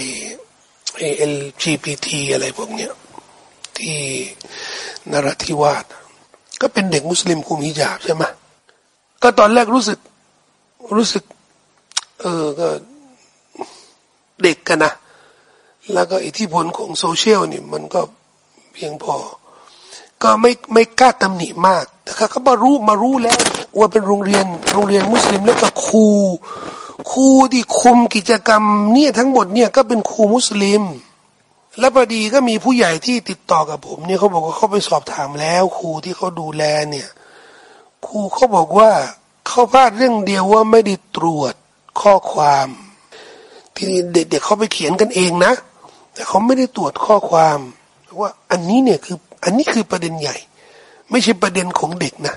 LGBT อะไรพวกเนี้ยที่นราธิวาสก็เป็นเด็กมุสลิมคุมฮิญาบใช่ไหมก็ตอนแรกรู้สึกรู้สึก เออก็เด็กกันนะ แล้วก็อิทธิพลของโซเชียลนี่มันก็เพียงพอ ก็ไม่ไม่กล้าตำหนิมาก แต่เขาก็มารู้มารู้แล้วว่าเป็นโรงเรียนโรงเรียนมุสลิมแล้วก็ครู ครูที่คุมกิจกรรมเนี่ยทั้งหมดเนี่ยก็เป็นครูมุสลิม แล้วพอดีก็มีผู้ใหญ่ที่ติดต่อกับผมเนี่ยเขาบอกว่าเขาไปสอบถามแล้ว ครูที่เขาดูแลเนี่ยครูเขาบอกว่าเขาพลาดเรื่องเดียวว่าไม่ได้ตรวจข้อความ ที่เด็กๆเขาไปเขียนกันเองนะ แต่เขาไม่ได้ตรวจข้อความว่าอันนี้เนี่ยคืออันนี้คือประเด็นใหญ่ ไม่ใช่ประเด็นของเด็กนะ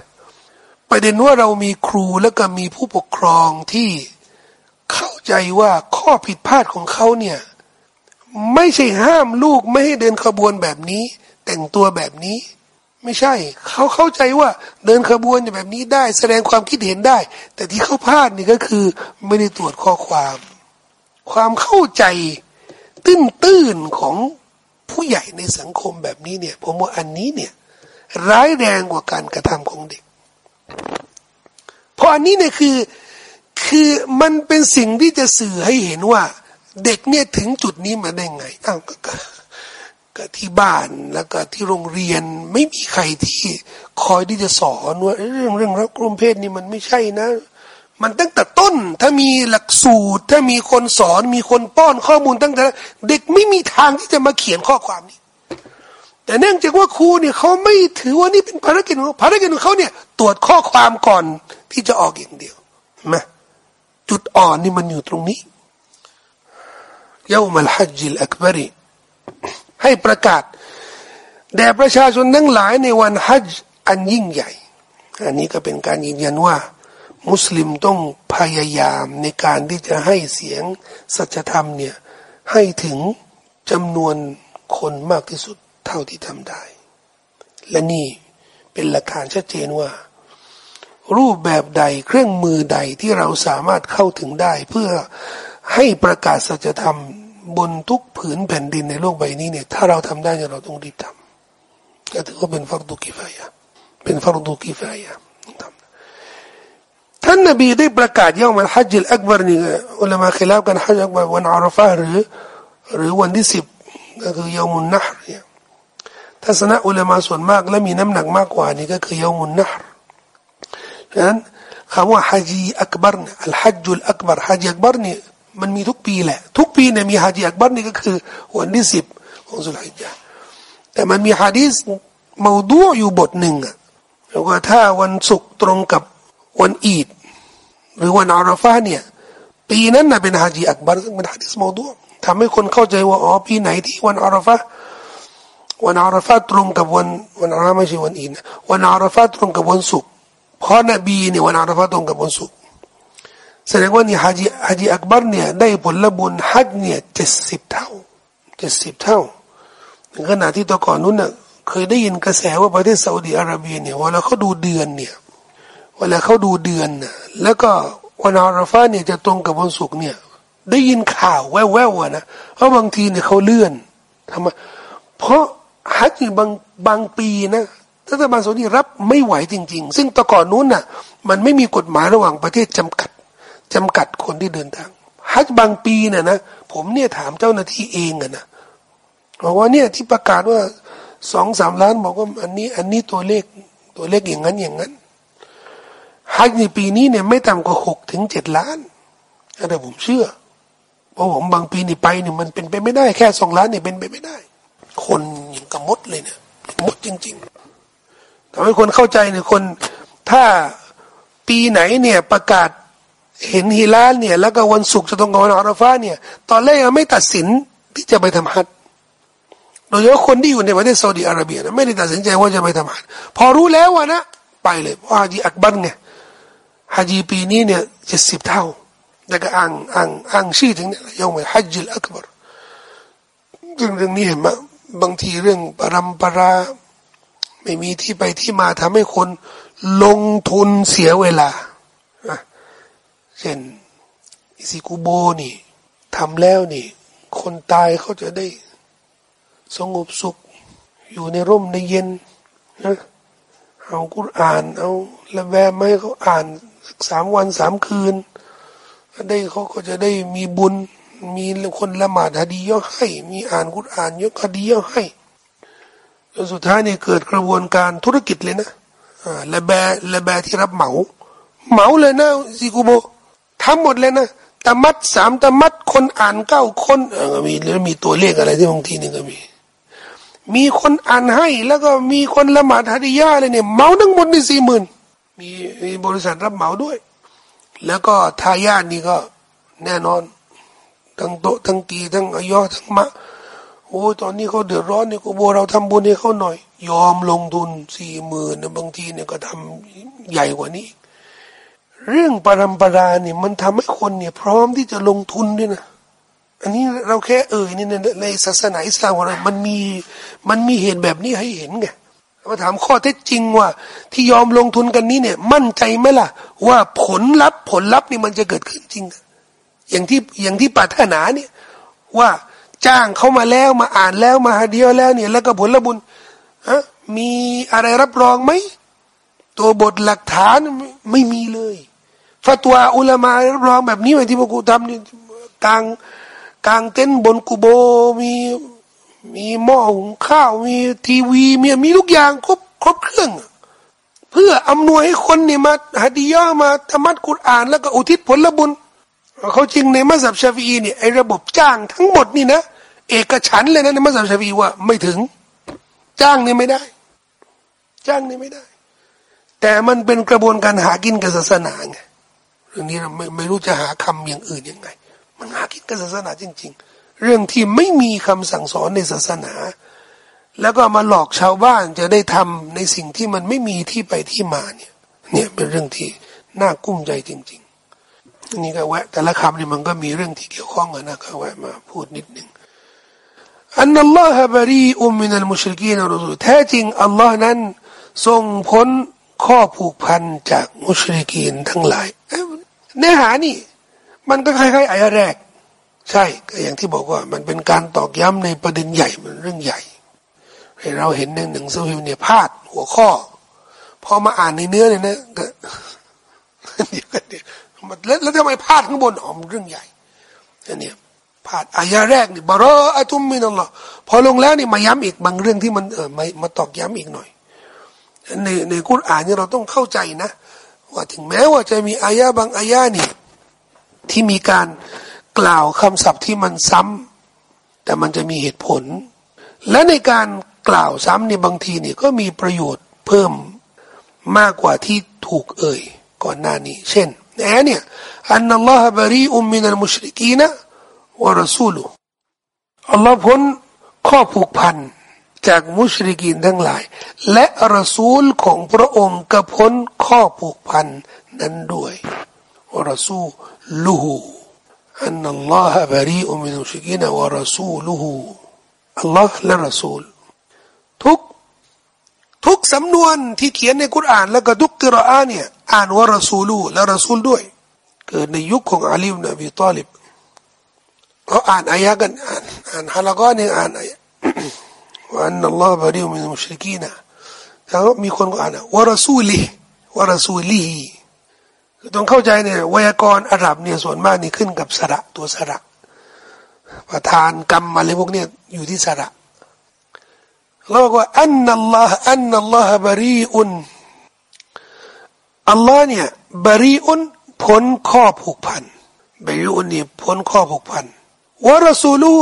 ประเด็นว่าเรามีครูแล้วก็มีผู้ปกครองที่ ใจว่าข้อผิดพลาดของเขาเนี่ย ไม่ใช่ห้ามลูกไม่ให้เดินขบวนแบบนี้ แต่งตัวแบบนี้ ไม่ใช่ เขาเข้าใจว่าเดินขบวนแบบนี้ได้ แสดงความคิดเห็นได้ แต่ที่เขาพลาดนี่ก็คือ ไม่ได้ตรวจข้อความ ความเข้าใจตื้นๆของผู้ใหญ่ในสังคมแบบนี้เนี่ย ผมว่าอันนี้เนี่ย ร้ายแรงกว่าการกระทำของเด็ก เพราะอันนี้เนี่ยคือ คือมันเป็นสิ่งที่จะสื่อให้เห็นว่า เด็กเนี่ยถึงจุดนี้มาได้ไงอ้าวก็ก็ที่บ้านแล้วก็ที่โรงเรียนไม่มีใครที่คอยที่จะสอนว่าเรื่องเรื่องรักกลุ่มเพศนี่มันไม่ใช่นะ มันตั้งแต่ต้น ถ้ามีหลักสูตร ถ้ามีคนสอน มีคนป้อนข้อมูลตั้งแต่ เด็กไม่มีทางที่จะมาเขียนข้อความนี้ แต่เนื่องจากว่าครูเนี่ยเขาไม่ถือว่านี่เป็นภารกิจของภารกิจของเขาเนี่ย ตรวจข้อความก่อนที่จะออกอย่างเดียวมา จุดอ่อนนี่มันอยู่ตรงนี้ยามัลฮัจจิลอักบรีให้ประกาศแด่ประชาชนทั้งหลายในวันฮัจอันยิ่งใหญ่ อันนี้ก็เป็นการยืนยันว่า มุสลิมต้องพยายามในการที่จะให้เสียงสัจธรรมเนี่ยให้ถึงจำนวนคนมากที่สุดเท่าที่ทำได้ และนี่เป็นหลักฐานชัดเจนว่า รูปแบบใดเครื่องมือใดที่เราสามารถเข้าถึงได้ เพื่อให้ประกาศสัจธรรมบนทุกผืนแผ่นดินในโลกใบนี้เนี่ย ถ้าเราทำได้เนี่ยเราต้องรีบทำก็ถือว่าเป็นฟักดูกิฟายะเป็นฟักดูกิฟายะท่านนบีได้ประกาศย่อมันฮัจจิลอักบารนี่อุลามะคิลาบกันฮัจจ์อักบารวันอาราฟาหรือ หรือวันที่สิบก็คือยามุนนะฮ์เนี่ยทัศนะอุลามะส่วนมากและมีน้ำหนักมากกว่านี่ก็คือยามุนนะฮ์ ฉะนั้นคำว่าฮัจีอักบารเนี่ยอัลฮัจจุลอักบารฮัจีอักบารเนี่ยมันมีทุกปีแหละ ทุกปีเนี่ยมีฮัจีอักบารนี่ก็คือวันที่สิบของสุลฮิจาแต่มันมีฮะดีษมาดูอยู่บทหนึ่งอะว่าถ้าวันศุกร์ตรงกับวันอีด หรือวันอาราฟาเนี่ย ปีนั้นน่ะเป็นฮัจีอักบารซึ่งเป็นฮะดีษมาดูทำให้คนเข้าใจว่าอ๋อปีไหนที่วันอาราฟาวันอาราฟาตรงกับวันวันอาราไม่ใช่วันอีดวันอาราฟาตรงกับวันศุกร์ เพราะนบีเนี่ยวันอาราฟาตรงกับวันศุกร์แสดงว่านี่ฮัจีฮัจีอักบารเนี่ยได้ผลบุญฮัจเนี่ยเจ็ดสิบเท่าเจ็ดสิบเท่าในขณะที่ตะก่อนนู้นน่ะเคยได้ยินกระแสว่าประเทศซาอุดีอาระเบียเนี่ยเวลาเขาดูเดือนเนี่ยเวลาเขาดูเดือนน่ะแล้วก็วันอาราฟาเนี่ยจะตรงกับวันศุกร์เนี่ยได้ยินข่าวแว่วๆนะเพราะบางทีเนี่ยเขาเลื่อนทำไมเพราะฮัจบางบางปีนะ รัฐบาลซาอุดีรับไม่ไหวจริง ๆ ซึ่งตะก่อนนู้นน่ะ มันไม่มีกฎหมายระหว่างประเทศจำกัดจำกัดคนที่เดินทางฮัจบางปีน่ะนะผมเนี่ยถามเจ้าหน้าที่เองอะนะบอกว่าเนี่ยที่ประกาศว่าสองสามล้านบอกว่าอันนี้ อันนี้ตัวเลขตัวเลขอย่างนั้นอย่างนั้นฮัจในปีนี้เนี่ยไม่ต่ำกว่าหกถึงเจ็ดล้านแต่ผมเชื่อเพราะผมบางปีนี่ไปเนี่ยมันเป็นไปไม่ได้แค่สองล้านเนี่ยเป็นไปไม่ได้ คนอย่างกระมดเลยเนี่ยมดจริง ๆ ทำให้คนเข้าใจเนี่ยคนถ้าปีไหนเนี่ยประกาศเห็นฮิลาลเนี่ยแล้วก็วันศุกร์จะตรงกับวันอาราฟาเนี่ยตอนแรกยังไม่ตัดสินที่จะไปทำฮัจโดยเฉพาะคนที่อยู่ในประเทศซาอุดิอาระเบียนะไม่ได้ตัดสินใจว่าจะไปทำฮัจพอรู้แล้ววะนะไปเลยเพราะฮาจีอักบัรไงฮาจีปีนี้เนี่ยเจ็ดสิบเท่าแล้วก็อ้างอ้างอ้างชื่อถึงเนี่ยยองไปฮัจจิลอักบัรเรื่องเรื่องนี้เห็นไหมบางทีเรื่องปรำปรา ไม่มีที่ไปที่มาทำให้คนลงทุนเสียเวลาเช่นอิซิกุโบนี่ทำแล้วนี่ คนตายเขาจะได้ สงบสุข อยู่ในร่มในเย็นนะเอากุรอ่าน เอาละแวมให้เขาอ่านสามวันสามคืนได้เขาก็จะได้มีบุญ มีคนละหมาดฮดีย่อให้ มีอ่านกุรอ่านยกฮดีย่อให้ จนสุดท้ายเนี่ยเกิดกระบวนการธุรกิจเลยนะอ่าละแบละแบที่รับเหมาเหมาเลยนะซิกูโบทั้งหมดเลยนะตะมัดสามตะมัดคนอ่านเก้าคนเออมีแล้วมีตัวเลขอะไรที่บางทีนี่ก็มี มีคนอ่านให้แล้วก็มีคนละหมาดฮะดิยาเลยเนี่ยเหมาทั้งหมดนี่สี่หมื่นมีมีบริษัทรับเหมาด้วย แล้วก็ทายาทนี่ก็แน่นอน ทั้งโตทั้งตีทั้งอายอทั้งมะ โอ้ตอนนี้เขาเดือดร้อนเนี่ยกูโบเราทำบุญให้เขาหน่อย ยอมลงทุนสี่หมื่นบางทีเนี่ยก็ทำใหญ่กว่านี้ เรื่องปรำปราเนี่ยมันทำให้คนเนี่ย พร้อมที่จะลงทุนด้วยนะอันนี้เราแค่เอ่ยนี่ในในศาสนาอิสลามของเรามันมีมันมีเหตุแบบนี้ให้เห็นไงมาถามข้อเท็จจริงว่า ที่ยอมลงทุนกันนี้เนี่ย มั่นใจไหมล่ะ ว่าผลลัพธ์ผลลัพธ์นี่มันจะเกิดขึ้นจริง อย่างที่อย่างที่ปรารถนาเนี่ย ว่า จ้างเขามาแล้วมาอ่านแล้วมาเดียวแล้วเนี่ยแล้วก็ผลบุญฮะมีอะไรรับรองไหมตัวบทหลักฐานไม่มีเลยฟาตัวอุลามารับรองแบบนี้ไว้ที่พวกกูทำนี่กลางกลางเต็นท์บนกูโบมีมีหม้อหุงข้าว มีทีวีมีมีทุกอย่างครบครบเครื่อง เพื่ออำนวยให้คนนี่ยมาฮัดียามาธรรมะกุรอ่าน แล้วก็อุทิศผลบุญ เขาจริงในมัสยิดชาฟีเนี่ยไอ้ระบบจ้างทั้งหมดนี่นะเอกฉันเลยนะในมัสยิดชาฟีว่าไม่ถึง จ้างนี่ไม่ได้ จ้างนี่ไม่ได้ แต่มันเป็นกระบวนการหากินกับศาสนาไงเรื่องนี้เราไม่ไม่รู้จะหาคำอย่างอื่นยังไง มันหากินกับศาสนาจริง ๆ เรื่องที่ไม่มีคำสั่งสอนในศาสนา แล้วก็มาหลอกชาวบ้านจะได้ทำในสิ่งที่มันไม่มีที่ไปที่มาเนี่ย เนี่ยเป็นเรื่องที่น่ากุ้มใจจริง ๆ นี่ก็แวะแต่ละคำนี่มันก็มีเรื่องที่เกี่ยวข้องกันนะก็แวะมาพูดนิดหนึ่งอันนัลลอฮฺบรีอุมมินัลมุชริกีนรุสูแท้จริงอัลลอฮ์นั้นทรงพ้นข้อผูกพันจากมุชริกีนทั้งหลายเนื้อหานี่ มันก็คล้ายๆอายะแรก ใช่ก็อย่างที่บอกว่า มันเป็นการตอกย้ำในประเด็นใหญ่มันเรื่องใหญ่ ให้เราเห็นในหนึ่งสือพิมพ์เนี่ยพลาดหัวข้อพอมาอ่านในเนื้อเนี่ยนะเดี๋ยวเดี๋ยว แล้วแล้วทำไมพลาดข้างบนอ๋อมเรื่องใหญ่อันนี้พลาดอายาแรกนี่บารออะตุมมินัลลอฮ์พอลงแล้วนี่มาย้ำอีกบางเรื่องที่มันเออมามาตอกย้ำอีกหน่อยในในกุรอานนี่เราต้องเข้าใจนะ ว่าถึงแม้ว่าจะมีอายาบางอายานี่ที่มีการกล่าวคำศัพท์ที่มันซ้ำแต่มันจะมีเหตุผล และในการกล่าวซ้ำในบางทีเนี่ยก็มีประโยชน์เพิ่มมากกว่าที่ถูกเอ่ยก่อนหน้านี้ เช่น แอนเนี่ยอันนัลลอฮฺบรีอุมมินัลมุชริกีนะวะรสูลุอัลลอฮ์พ้นข้อผูกพันจากมุชริกีนทั้งหลาย และรสูลของพระองค์ก็พ้นข้อผูกพันนั้นด้วยวะรสูลูหูอันนัลลอฮฺบรีอุมินุชิกินวะรสูลุฮูอัลลอฮ์และรสูลทุก สำนวนที่เขียนในกุรอาน แล้วก็ทุกกิรอานเนี่ยอ่านว่ารสูลูและรสูลด้วย เกิดในยุคของอาลีบนบีตอลิบเขาอ่านอายะกันอ่านอ่านฮาลากอนี่อ่านอายะว่าอันนัลลอฮฺบรีอุมินุชริกินะแล้วมีคนก็อ่านว่ารสูลีว่ารสูลีต้องเข้าใจเนี่ยไวยากรณ์อาหรับเนี่ยส่วนมากนี่ขึ้นกับสระตัวสระประธานกรรมอะไรพวกเนี่ยอยู่ที่สระ เราบอกว่าอันนัลลอฮ์อันนัลลอฮ์บรีอุนอัลลอฮ์เนี่ยบรีอุนพ้นข้อผูกพันบรีอุนนี่พ้นข้อผูกพันวะรสูลู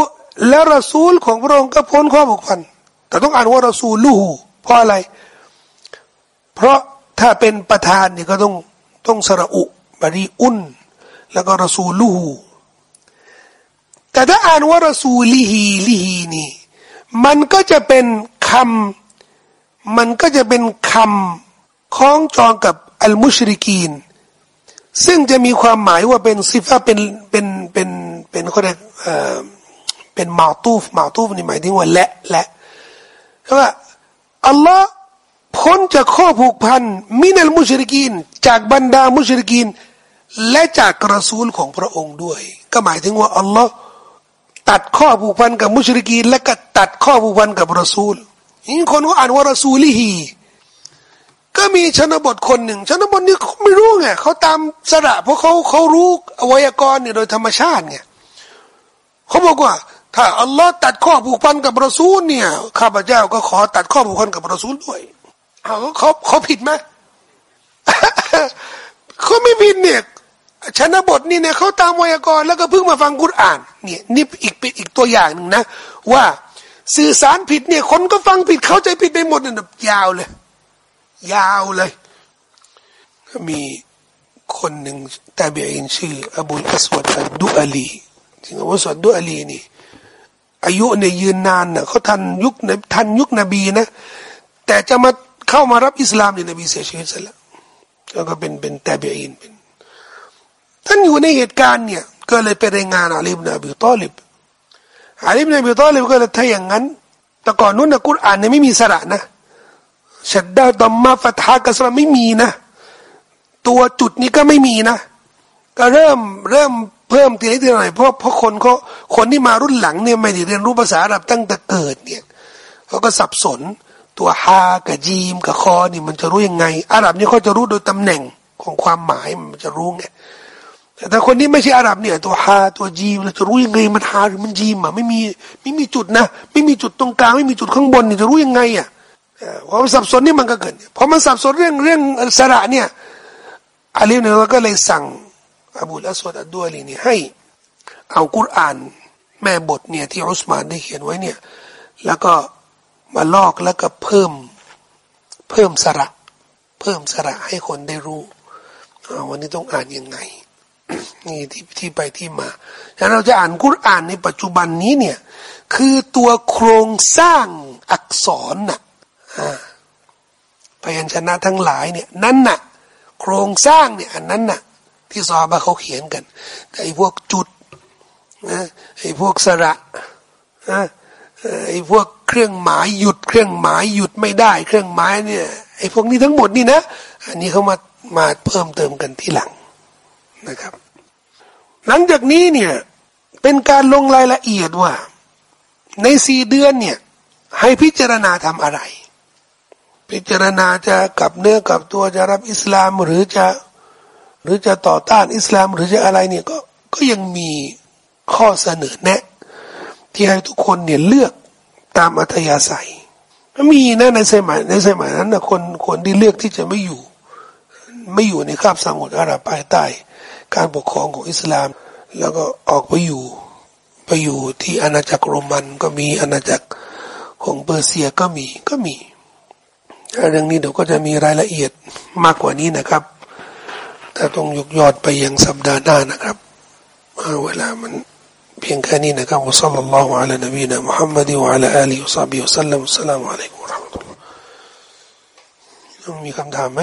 และรสูลของพระองค์ก็พ้นข้อผูกพันแต่ต้องอ่านว่ารสูลูเพราะอะไร เพราะถ้าเป็นประธานเนี่ยก็ต้องต้องสระอุบรีอุนแล้วก็รสูลูฮูแต่ถ้าอ่านว่ารสูลีฮีลีฮีนี่มันก็จะเป็น คำมันก็จะเป็นคำคล้องจองกับอัลมุชริกีน ซึ่งจะมีความหมายว่าเป็นซิฟะเป็นเป็นเป็นเป็นเขาเรียกเป็นมาตูฟมาตูฟนี่หมายถึงว่าและและเพราะว่าอัลลอฮ์พ้นจากข้อผูกพันมินัลมุชริกีน จากบรรดามุชริกีน และจากกระสูลของพระองค์ด้วย ก็หมายถึงว่าอัลลอฮ์ตัดข้อผูกพันกับมุชริกีน และก็ตัดข้อผูกพันกับกรอซูล นี่คนก็อ่านวารอซูลิฮีก็มีชนบทคนหนึ่ง ชนบทนี้เขาไม่รู้ไงเขาตามสระเพราะเขาเขารู้อวัยกรเนี่ยโดยธรรมชาติไงเขาบอกว่า ถ้าอัลลอฮ์ตัดข้อผูกพันกับรอซูลเนี่ยข้าพเจ้าก็ขอตัดข้อผูกพันกับรอซูลด้วยเขาเขาเขาผิดไหมเขาไม่ผิดเนี่ยชนบทนี่เนี่ยเขาตามวยากรแล้วก็เพิ่งมาฟังกุรอานเนี่ยนี่อีกเป็นอีกตัวอย่างหนึ่งนะ ว่า สื่อสารผิดเนี่ย คนก็ฟังผิดเข้าใจผิดไปหมดเนี่ยยาวเลย ยาวเลยมีคนหนึ่งตาเบียนชื่ออบูลอัสวดดุอาลีจริงอบูอัสวดดุอาลีนี่ อายุเนี่ยยืนนานน่ะเขาทันยุคทันยุคนบีนะ แต่จะมาเข้ามารับอิสลามเนี่ยนบีเสียชีวิตซะแล้วแล้วก็เป็นเป็นตาเบียนเป็นท่านอยู่ในเหตุการณ์เนี่ย ก็เลยไปรายงานอาลีบนอบีตอลิบ อาลีบนอบีตอลิบก็เลยถ้าอย่างนั้น แต่ก่อนนู้นนะกุรอานเนี่ยไม่มีสระนะชัดดาดอมมาฟัตฮากัสระไม่มีนะ ตัวจุดนี้ก็ไม่มีนะ ก็เริ่มเริ่มเพิ่มทีนี้ทีหน่อยเพราะเพราะคนเขาคนที่มารุ่นหลังเนี่ยไม่ได้เรียนรู้ภาษาอาหรับตั้งแต่เกิดเนี่ยเขาก็สับสนตัวฮากับจีมกับคอนี่มันจะรู้ยังไง อาหรับนี่เขาจะรู้โดยตำแหน่งของความหมายมันจะรู้ไง แต่ถ้าคนที่ไม่ใช่อาหรับเนี่ยตัวฮาตัวจีมเราจะรู้ยังไงมันฮาหรือมันจีมอะไม่มีไม่มีจุดนะ ไม่มีจุดตรงกลางไม่มีจุดข้างบนนี่จะรู้ยังไงอะเพราะมันสับสนนี่มันก็เกิดพอมันสับสนเรื่องเรื่องสระเนี่ยอาลีเนี่ยก็เลยสั่งอบูลอัสวดอัดด้วยนี่ให้ เอากุรอาน แม่บทเนี่ยที่อุสมานได้เขียนไว้เนี่ย แล้วก็มาลอกแล้วก็เพิ่มเพิ่มสระ เพิ่มสระให้คนได้รู้วันนี้ต้องอ่านยังไง นี่ที่ที่ไปที่มาฉะนั้นเราจะอ่านกุรอานในปัจจุบันนี้เนี่ย คือตัวโครงสร้างอักษรน่ะพยัญชนะทั้งหลายเนี่ยนั่นน่ะ โครงสร้างเนี่ยอันนั้นน่ะ ที่ซอบาเขาเขียนกันไอ้พวกจุดนะไอ้พวกสระนะไอ้พวกเครื่องหมายหยุด เครื่องหมายหยุดไม่ได้ เครื่องหมายเนี่ยไอ้พวกนี้ทั้งหมดนี่นะ อันนี้เขามามาเพิ่มเติมกันที่หลัง นะครับ หลังจากนี้เนี่ยเป็นการลงรายละเอียดว่า ในสี่เดือนเนี่ยให้พิจารณาทำอะไร พิจารณาจะกลับเนื้อกลับตัวจะรับอิสลามหรือจะหรือจะต่อต้านอิสลามหรือจะอะไรเนี่ยก็ก็ยังมีข้อเสนอแนะ ที่ให้ทุกคนเนี่ยเลือกตามอัธยาศัยมีนะในสมัยในสมัยนั้นนะคนคนที่เลือกที่จะไม่อยู่ ไม่อยู่ในคาบสมุทรอาหรับภายใต้ การปกครองของอิสลาม แล้วก็ออกไปอยู่ไปอยู่ที่อาณาจักรโรมันก็มีอาณาจักรของเปอร์เซียก็มีก็มีเรื่องนี้เดี๋ยวก็จะมีรายละเอียดมากกว่านี้นะครับ แต่ต้องยกยอดไปยังสัปดาห์หน้านะครับเวลามันเพียงแค่นี้นะครับวะซัลลัลลอฮุอะลัยนบีนะมุฮัมมัดวะอะลาอาลีวะซับบิวะสัลลัมอัสสลามุอะลัยกุมวะเราะห์มะตุลลอฮ์มีคำถามไหม